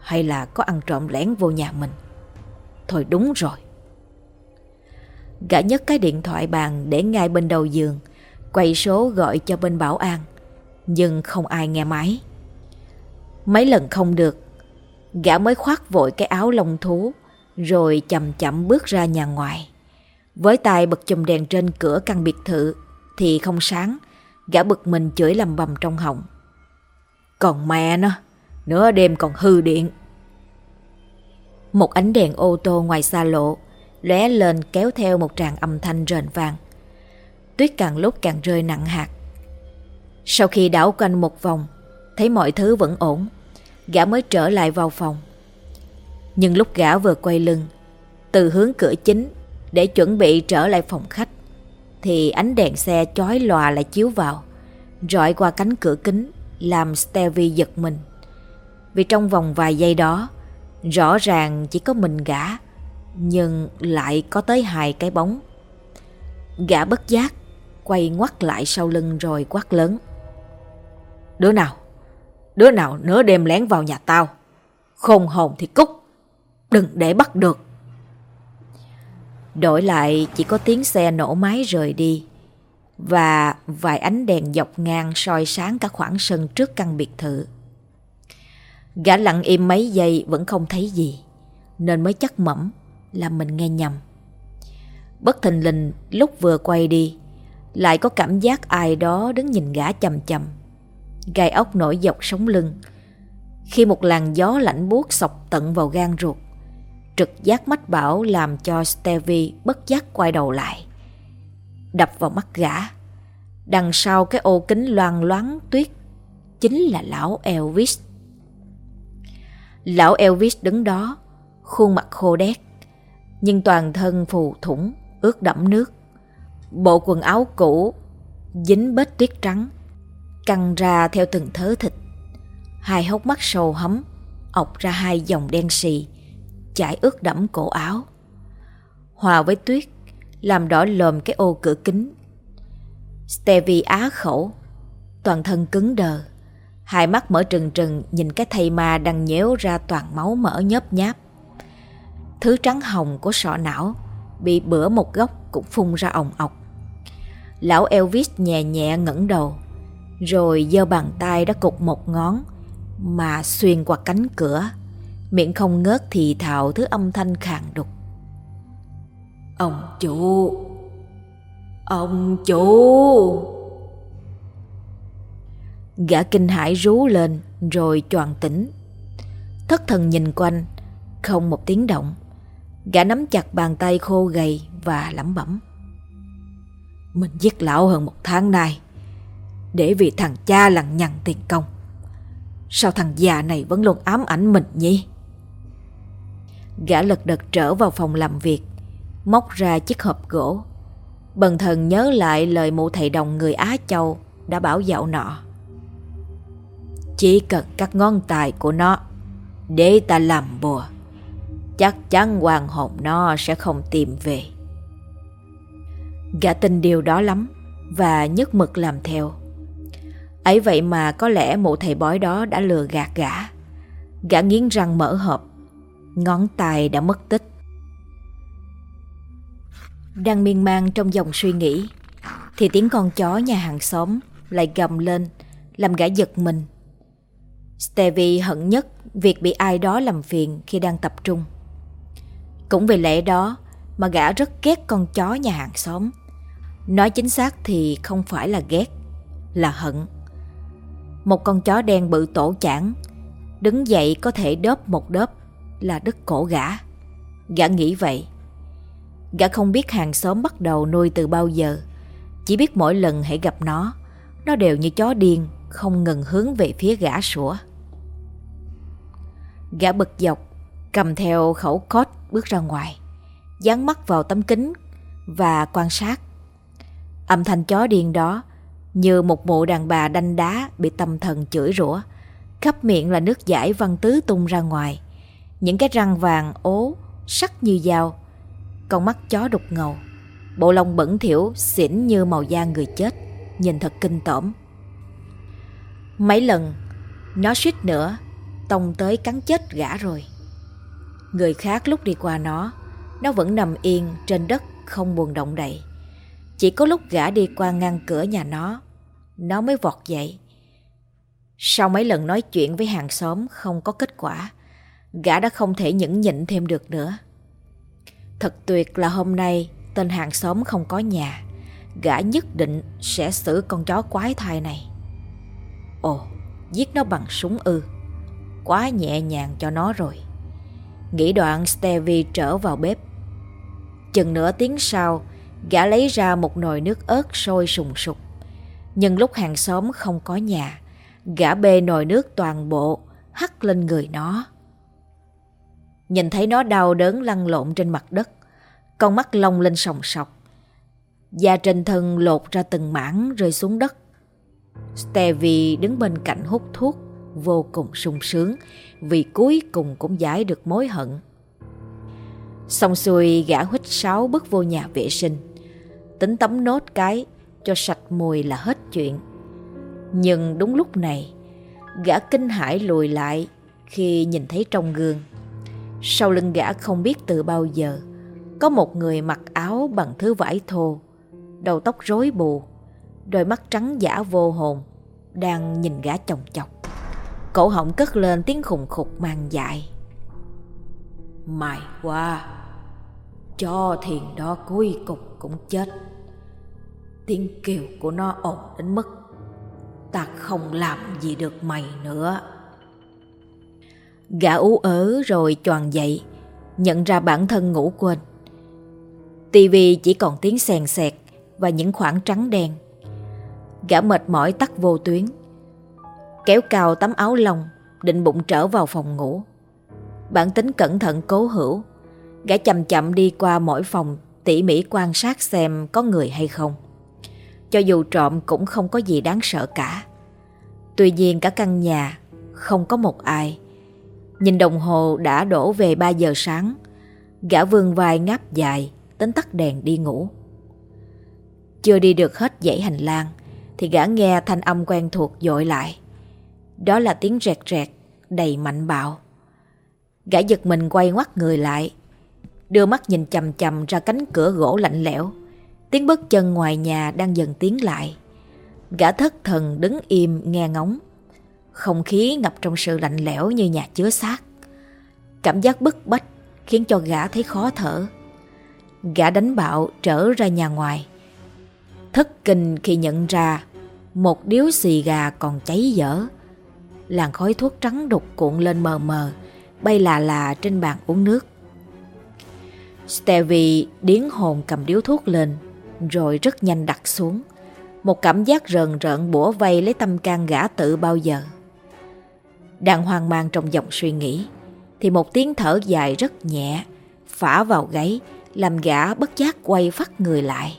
Speaker 1: Hay là có ăn trộm lén vô nhà mình? Thôi đúng rồi. Gã nhấc cái điện thoại bàn để ngay bên đầu giường, quay số gọi cho bên bảo an, nhưng không ai nghe máy. Mấy lần không được, Gã mới khoác vội cái áo lông thú Rồi chậm chậm bước ra nhà ngoài Với tay bật chùm đèn trên cửa căn biệt thự Thì không sáng Gã bực mình chửi lầm bầm trong họng. Còn mẹ nó Nửa đêm còn hư điện. Một ánh đèn ô tô ngoài xa lộ lóe lên kéo theo một tràng âm thanh rền vang Tuyết càng lúc càng rơi nặng hạt. Sau khi đảo quanh một vòng Thấy mọi thứ vẫn ổn gã mới trở lại vào phòng. Nhưng lúc gã vừa quay lưng, từ hướng cửa chính để chuẩn bị trở lại phòng khách, thì ánh đèn xe chói lòa lại chiếu vào, rọi qua cánh cửa kính, làm Stevie giật mình. Vì trong vòng vài giây đó, rõ ràng chỉ có mình gã, nhưng lại có tới hai cái bóng. Gã bất giác, quay ngoắt lại sau lưng rồi quát lớn. Đứa nào? Đứa nào nửa đêm lén vào nhà tao Không hồn thì cút Đừng để bắt được Đổi lại chỉ có tiếng xe nổ máy rời đi. Và vài ánh đèn dọc ngang soi sáng cả khoảng sân trước căn biệt thự. Gã lặng im mấy giây vẫn không thấy gì Nên mới chắc mẩm là mình nghe nhầm. Bất thình lình lúc vừa quay đi Lại có cảm giác ai đó đứng nhìn gã chầm chầm. Gai ốc nổi dọc sống lưng. Khi một làn gió lạnh buốt sọc tận vào gan ruột, trực giác mách bảo làm cho Stevie bất giác quay đầu lại. Đập vào mắt gã. Đằng sau cái ô kính loang loáng tuyết chính là lão Elvis. Lão Elvis đứng đó, khuôn mặt khô đét, nhưng toàn thân phù thủng, ướt đẫm nước. Bộ quần áo cũ, dính bết tuyết trắng, căng ra theo từng thớ thịt. Hai hốc mắt sầu hấm, ọc ra hai dòng đen xì, chảy ướt đẫm cổ áo. Hòa với tuyết, làm đỏ lồm cái ô cửa kính. Stevie á khẩu, toàn thân cứng đờ. Hai mắt mở trừng trừng nhìn cái thây ma đang nhéo ra toàn máu mỡ nhớp nháp. Thứ trắng hồng của sọ não bị bữa một góc cũng phun ra ồng ọc. Lão Elvis nhẹ nhẹ ngẩng đầu, rồi giơ bàn tay đã cục một ngón mà xuyên qua cánh cửa, miệng không ngớt thì thào thứ âm thanh khàn đục. Ông chủ. Ông chủ. Gã kinh hãi rú lên Rồi choàng tỉnh. Thất thần nhìn quanh Không một tiếng động. Gã nắm chặt bàn tay khô gầy Và lẩm bẩm. Mình giết lão hơn một tháng nay Để vì thằng cha lằng nhằng tiền công. Sao thằng già này vẫn luôn ám ảnh mình nhỉ Gã lật đật trở vào phòng làm việc, Móc ra chiếc hộp gỗ. Bần thần nhớ lại lời mụ thầy đồng người Á Châu Đã bảo dạo nọ. Chỉ cần các ngón tay của nó Để ta làm bùa, Chắc chắn hoàng hồn nó sẽ không tìm về. Gã tin điều đó lắm Và nhất mực làm theo. Ấy vậy mà có lẽ mụ thầy bói đó đã lừa gạt gã. Gã nghiến răng mở hộp Ngón tay đã mất tích. Đang miên man trong dòng suy nghĩ, Thì tiếng con chó nhà hàng xóm lại gầm lên, Làm gã giật mình. Stevie hận nhất việc bị ai đó làm phiền khi đang tập trung. Cũng vì lẽ đó mà gã rất ghét con chó nhà hàng xóm. Nói chính xác thì không phải là ghét, Là hận. Một con chó đen bự tổ chản Đứng dậy có thể đớp một đớp là đất cổ gã. Gã nghĩ vậy. Gã không biết hàng xóm bắt đầu nuôi từ bao giờ. Chỉ biết mỗi lần hãy gặp nó, nó đều như chó điên, không ngừng hướng về phía gã sủa. Gã bực dọc, cầm theo khẩu cốt bước ra ngoài, dán mắt vào tấm kính và quan sát. Âm thanh chó điên đó như một mụ đàn bà đanh đá bị tâm thần chửi rủa, khắp miệng là nước giải văn tứ tung ra ngoài. Những cái răng vàng ố, sắc như dao. Con mắt chó đục ngầu. Bộ lông bẩn thỉu, xỉn như màu da người chết. Nhìn thật kinh tởm. Mấy lần, nó suýt nữa, tông tới cắn chết gã rồi. Người khác lúc đi qua nó, nó vẫn nằm yên trên đất không buồn động đậy. Chỉ có lúc gã đi qua ngăn cửa nhà nó, nó mới vọt dậy. Sau mấy lần nói chuyện với hàng xóm không có kết quả, gã đã không thể nhẫn nhịn thêm được nữa. Thật tuyệt là hôm nay tên hàng xóm không có nhà, gã nhất định sẽ xử con chó quái thai này. Ồ, giết nó bằng súng ư, quá nhẹ nhàng cho nó rồi. Nghĩ đoạn Stevie trở vào bếp. Chừng nửa tiếng sau, gã lấy ra một nồi nước ớt sôi sùng sục. Nhưng lúc hàng xóm không có nhà, gã bê nồi nước toàn bộ hắt lên người nó. Nhìn thấy nó đau đớn lăn lộn trên mặt đất. Con mắt lông lên sòng sọc. Da trên thân lột ra từng mảng rơi xuống đất. Stevie đứng bên cạnh hút thuốc, Vô cùng sung sướng, Vì cuối cùng cũng giải được mối hận. Xong xuôi, gã huýt sáo bước vô nhà vệ sinh. Tính tấm nốt cái, Cho sạch mùi là hết chuyện. Nhưng đúng lúc này, Gã kinh hãi lùi lại Khi nhìn thấy trong gương sau lưng gã không biết từ bao giờ, Có một người mặc áo bằng thứ vải thô, Đầu tóc rối bù, Đôi mắt trắng giả vô hồn, Đang nhìn gã chồng chọc. Cổ họng cất lên tiếng khùng khục mang dại. Mày qua Cho thiền đó cuối cùng cũng chết. Tiếng kêu của nó ồn đến mức Ta không làm gì được mày nữa. Gã ú ớ rồi choàng dậy, nhận ra bản thân ngủ quên. tivi chỉ còn tiếng sèn sẹt và những khoảng trắng đen. Gã mệt mỏi tắt vô tuyến. Kéo cao tấm áo lông, định bụng trở vào phòng ngủ. Bản tính cẩn thận cố hữu, gã chậm chậm đi qua mỗi phòng tỉ mỉ quan sát xem có người hay không. Cho dù trộm cũng không có gì đáng sợ cả. Tuy nhiên cả căn nhà không có một ai Nhìn đồng hồ đã đổ về 3 giờ sáng. Gã vương vai ngáp dài Tính tắt đèn đi ngủ. Chưa đi được hết dãy hành lang, Thì gã nghe thanh âm quen thuộc dội lại. Đó là tiếng rẹt rẹt, Đầy mạnh bạo. Gã giật mình quay ngoắt người lại, Đưa mắt nhìn chầm chầm ra cánh cửa gỗ lạnh lẽo. Tiếng bước chân ngoài nhà đang dần tiến lại. Gã thất thần đứng im nghe ngóng không khí ngập trong sự lạnh lẽo như nhà chứa xác. Cảm giác bức bách khiến cho gã thấy khó thở. Gã đánh bạo trở ra nhà ngoài. Thất kinh khi nhận ra một điếu xì gà còn cháy dở. Làn khói thuốc trắng đục cuộn lên mờ mờ, bay là là trên bàn uống nước. Stevie điến hồn cầm điếu thuốc lên, rồi rất nhanh đặt xuống. Một cảm giác rờn rợn bủa vây lấy tâm can gã tự bao giờ. Đang hoang mang trong dòng suy nghĩ, thì một tiếng thở dài rất nhẹ, phả vào gáy, làm gã bất giác quay phát người lại.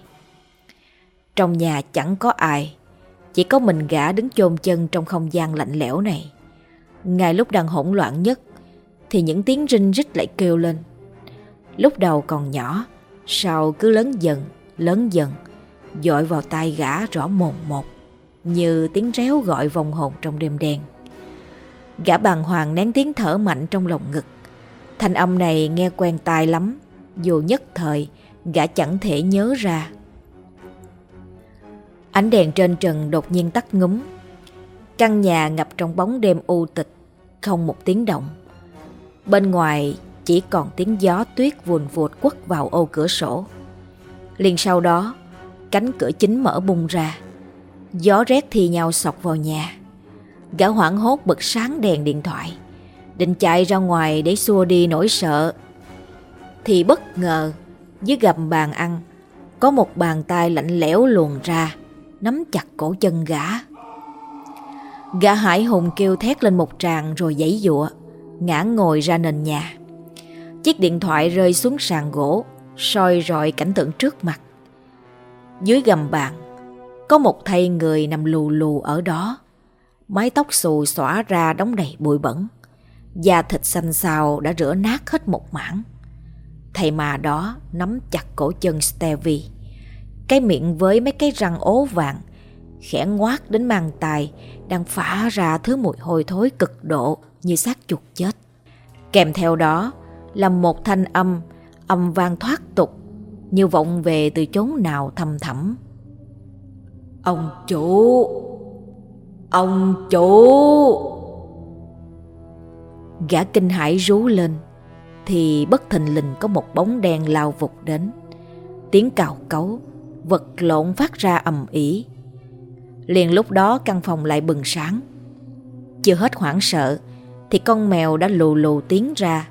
Speaker 1: Trong nhà chẳng có ai, chỉ có mình gã đứng chôn chân trong không gian lạnh lẽo này. Ngay lúc đang hỗn loạn nhất, thì những tiếng rinh rít lại kêu lên. Lúc đầu còn nhỏ, sau cứ lớn dần, lớn dần, dội vào tai gã rõ mồn một, như tiếng réo gọi vòng hồn trong đêm đen. Gã bàng hoàng nén tiếng thở mạnh trong lồng ngực. Thanh âm này nghe quen tai lắm, dù nhất thời gã chẳng thể nhớ ra. Ánh đèn trên trần đột nhiên tắt ngúm. Căn nhà ngập trong bóng đêm u tịch, không một tiếng động. Bên ngoài chỉ còn tiếng gió tuyết vùn vụt quất vào ô cửa sổ. Liền sau đó, cánh cửa chính mở bung ra. Gió rét thì nhau sọc vào nhà. Gã hoảng hốt bật sáng đèn điện thoại. Định chạy ra ngoài để xua đi nỗi sợ. Thì bất ngờ, dưới gầm bàn ăn, có một bàn tay lạnh lẽo luồn ra, nắm chặt cổ chân gã. Gã hải hùng kêu thét lên một tràng rồi giãy dụa, ngã ngồi ra nền nhà. Chiếc điện thoại rơi xuống sàn gỗ, soi rọi cảnh tượng trước mặt. Dưới gầm bàn, có một thây người nằm lù lù ở đó. Mái tóc xù xõa ra đóng đầy bụi bẩn. Da thịt xanh xao đã rửa nát hết một mảng. Thầy mà đó nắm chặt cổ chân Stevie. Cái miệng với mấy cái răng ố vàng, khẽ ngoác đến mang tài, đang phả ra thứ mùi hôi thối cực độ như xác chuột chết. Kèm theo đó là một thanh âm, âm vang thoát tục, như vọng về từ chốn nào thầm thẳm. Ông chủ! Ông chủ! Gã kinh hãi rú lên, thì bất thình lình có một bóng đen lao vụt đến. Tiếng cào cấu, vật lộn phát ra ầm ĩ. Liền lúc đó căn phòng lại bừng sáng. Chưa hết hoảng sợ, thì con mèo đã lù lù tiến ra.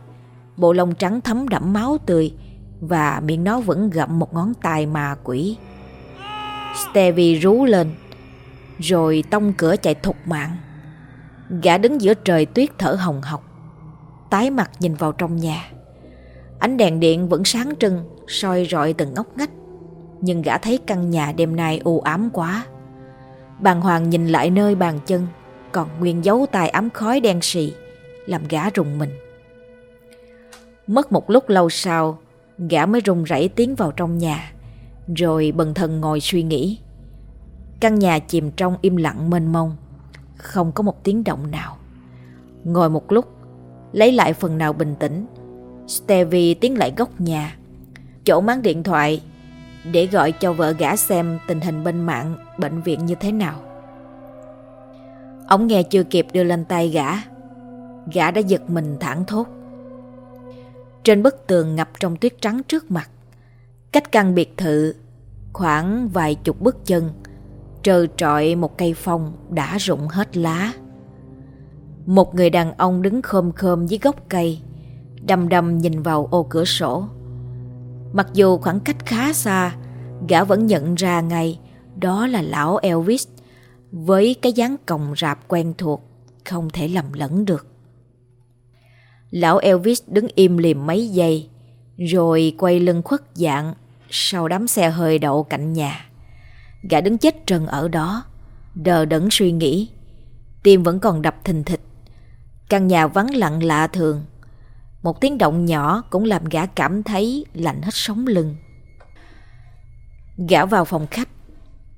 Speaker 1: Bộ lông trắng thấm đẫm máu tươi và miệng nó vẫn gặm một ngón tay ma quỷ. Stevie rú lên, rồi tông cửa chạy thục mạng. Gã đứng giữa trời tuyết thở hồng hộc, tái mặt nhìn vào trong nhà. Ánh đèn điện vẫn sáng trưng, soi rọi từng ngóc ngách. Nhưng gã thấy căn nhà đêm nay u ám quá. Bàn hoàng nhìn lại nơi bàn chân, còn nguyên dấu tài ám khói đen sì, làm gã rùng mình. Mất một lúc lâu sau, gã mới run rẩy tiến vào trong nhà, rồi bần thần ngồi suy nghĩ. Căn nhà chìm trong im lặng mênh mông, không có một tiếng động nào. Ngồi một lúc, lấy lại phần nào bình tĩnh, Stevie tiến lại góc nhà, chỗ mang điện thoại để gọi cho vợ gã xem tình hình bên mạng bệnh viện như thế nào. Ông nghe chưa kịp đưa lên tay gã, gã đã giật mình thẳng thốt. Trên bức tường ngập trong tuyết trắng trước mặt, cách căn biệt thự khoảng vài chục bước chân, trơ trọi một cây phong đã rụng hết lá. Một người đàn ông đứng khom khom dưới gốc cây, đầm đầm nhìn vào ô cửa sổ. Mặc dù khoảng cách khá xa, gã vẫn nhận ra ngay đó là lão Elvis với cái dáng còng rạp quen thuộc, không thể lầm lẫn được. Lão Elvis đứng im lìm mấy giây, rồi quay lưng khuất dạng sau đám xe hơi đậu cạnh nhà. Gã đứng chết trần ở đó, đờ đẫn suy nghĩ. Tim vẫn còn đập thình thịch. Căn nhà vắng lặng lạ thường. Một tiếng động nhỏ cũng làm gã cảm thấy lạnh hết sống lưng. Gã vào phòng khách,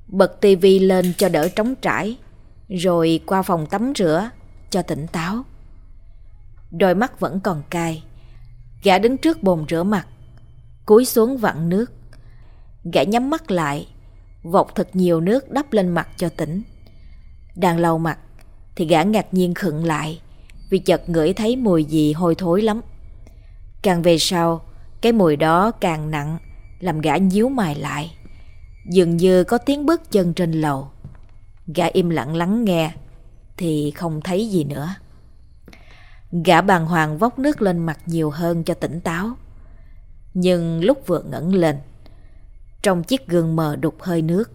Speaker 1: bật tivi lên cho đỡ trống trải, rồi qua phòng tắm rửa cho tỉnh táo. Đôi mắt vẫn còn cay. Gã đứng trước bồn rửa mặt, cúi xuống vặn nước. Gã nhắm mắt lại, vọt thật nhiều nước đắp lên mặt cho tỉnh. Đang lau mặt thì gã ngạc nhiên khựng lại vì chợt ngửi thấy mùi gì hôi thối lắm. Càng về sau, cái mùi đó càng nặng làm gã nhíu mày lại. Dường như có tiếng bước chân trên lầu. Gã im lặng lắng nghe thì không thấy gì nữa. Gã bàng hoàng vốc nước lên mặt nhiều hơn cho tỉnh táo. Nhưng lúc vừa ngẩng lên, trong chiếc gương mờ đục hơi nước,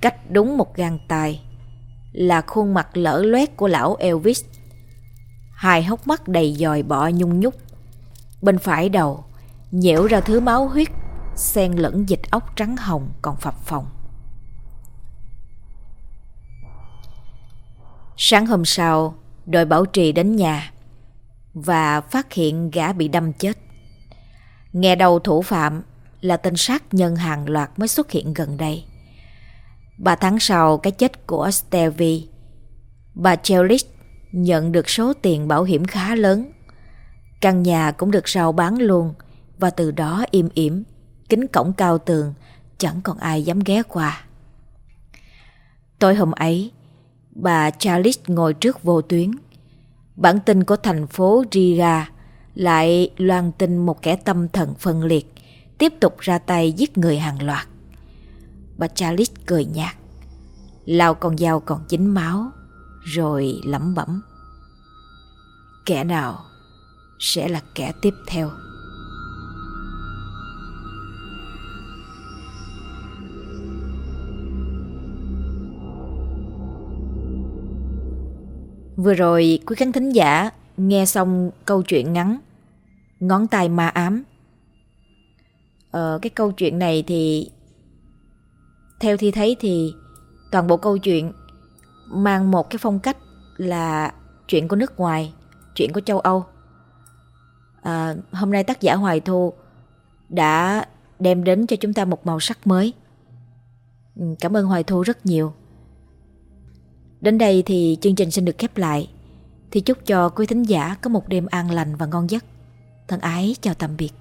Speaker 1: cách đúng một gang tay là khuôn mặt lở loét của lão Elvis. Hai hốc mắt đầy dòi bọ nhung nhúc. Bên phải đầu, nhễu ra thứ máu huyết, xen lẫn dịch ốc trắng hồng còn phập phồng. Sáng hôm sau, đội bảo trì đến nhà và phát hiện gã bị đâm chết. Nghe đầu thủ phạm là tên sát nhân hàng loạt mới xuất hiện gần đây. Ba tháng sau cái chết của Stevie, bà Chelich nhận được số tiền bảo hiểm khá lớn. Căn nhà cũng được rao bán luôn và từ đó im ỉm, kính cổng cao tường, chẳng còn ai dám ghé qua. Tối hôm ấy, bà Charles ngồi trước vô tuyến. Bản tin của thành phố Riga lại loan tin một kẻ tâm thần phân liệt tiếp tục ra tay giết người hàng loạt. Bà Charles cười nhạt, lao con dao còn dính máu, rồi lẩm bẩm. Kẻ nào sẽ là kẻ tiếp theo? Vừa rồi quý khán thính giả nghe xong câu chuyện ngắn Ngón tay ma ám Ờ, cái câu chuyện này thì theo Thi thấy thì toàn bộ câu chuyện mang một cái phong cách là chuyện của nước ngoài, chuyện của châu Âu. À, hôm nay tác giả Hoài Thu đã đem đến cho chúng ta một màu sắc mới. Ừ, cảm ơn Hoài Thu rất nhiều. Đến đây thì chương trình xin được khép lại. Thì chúc cho quý thính giả có một đêm an lành và ngon giấc. Thân ái chào tạm biệt.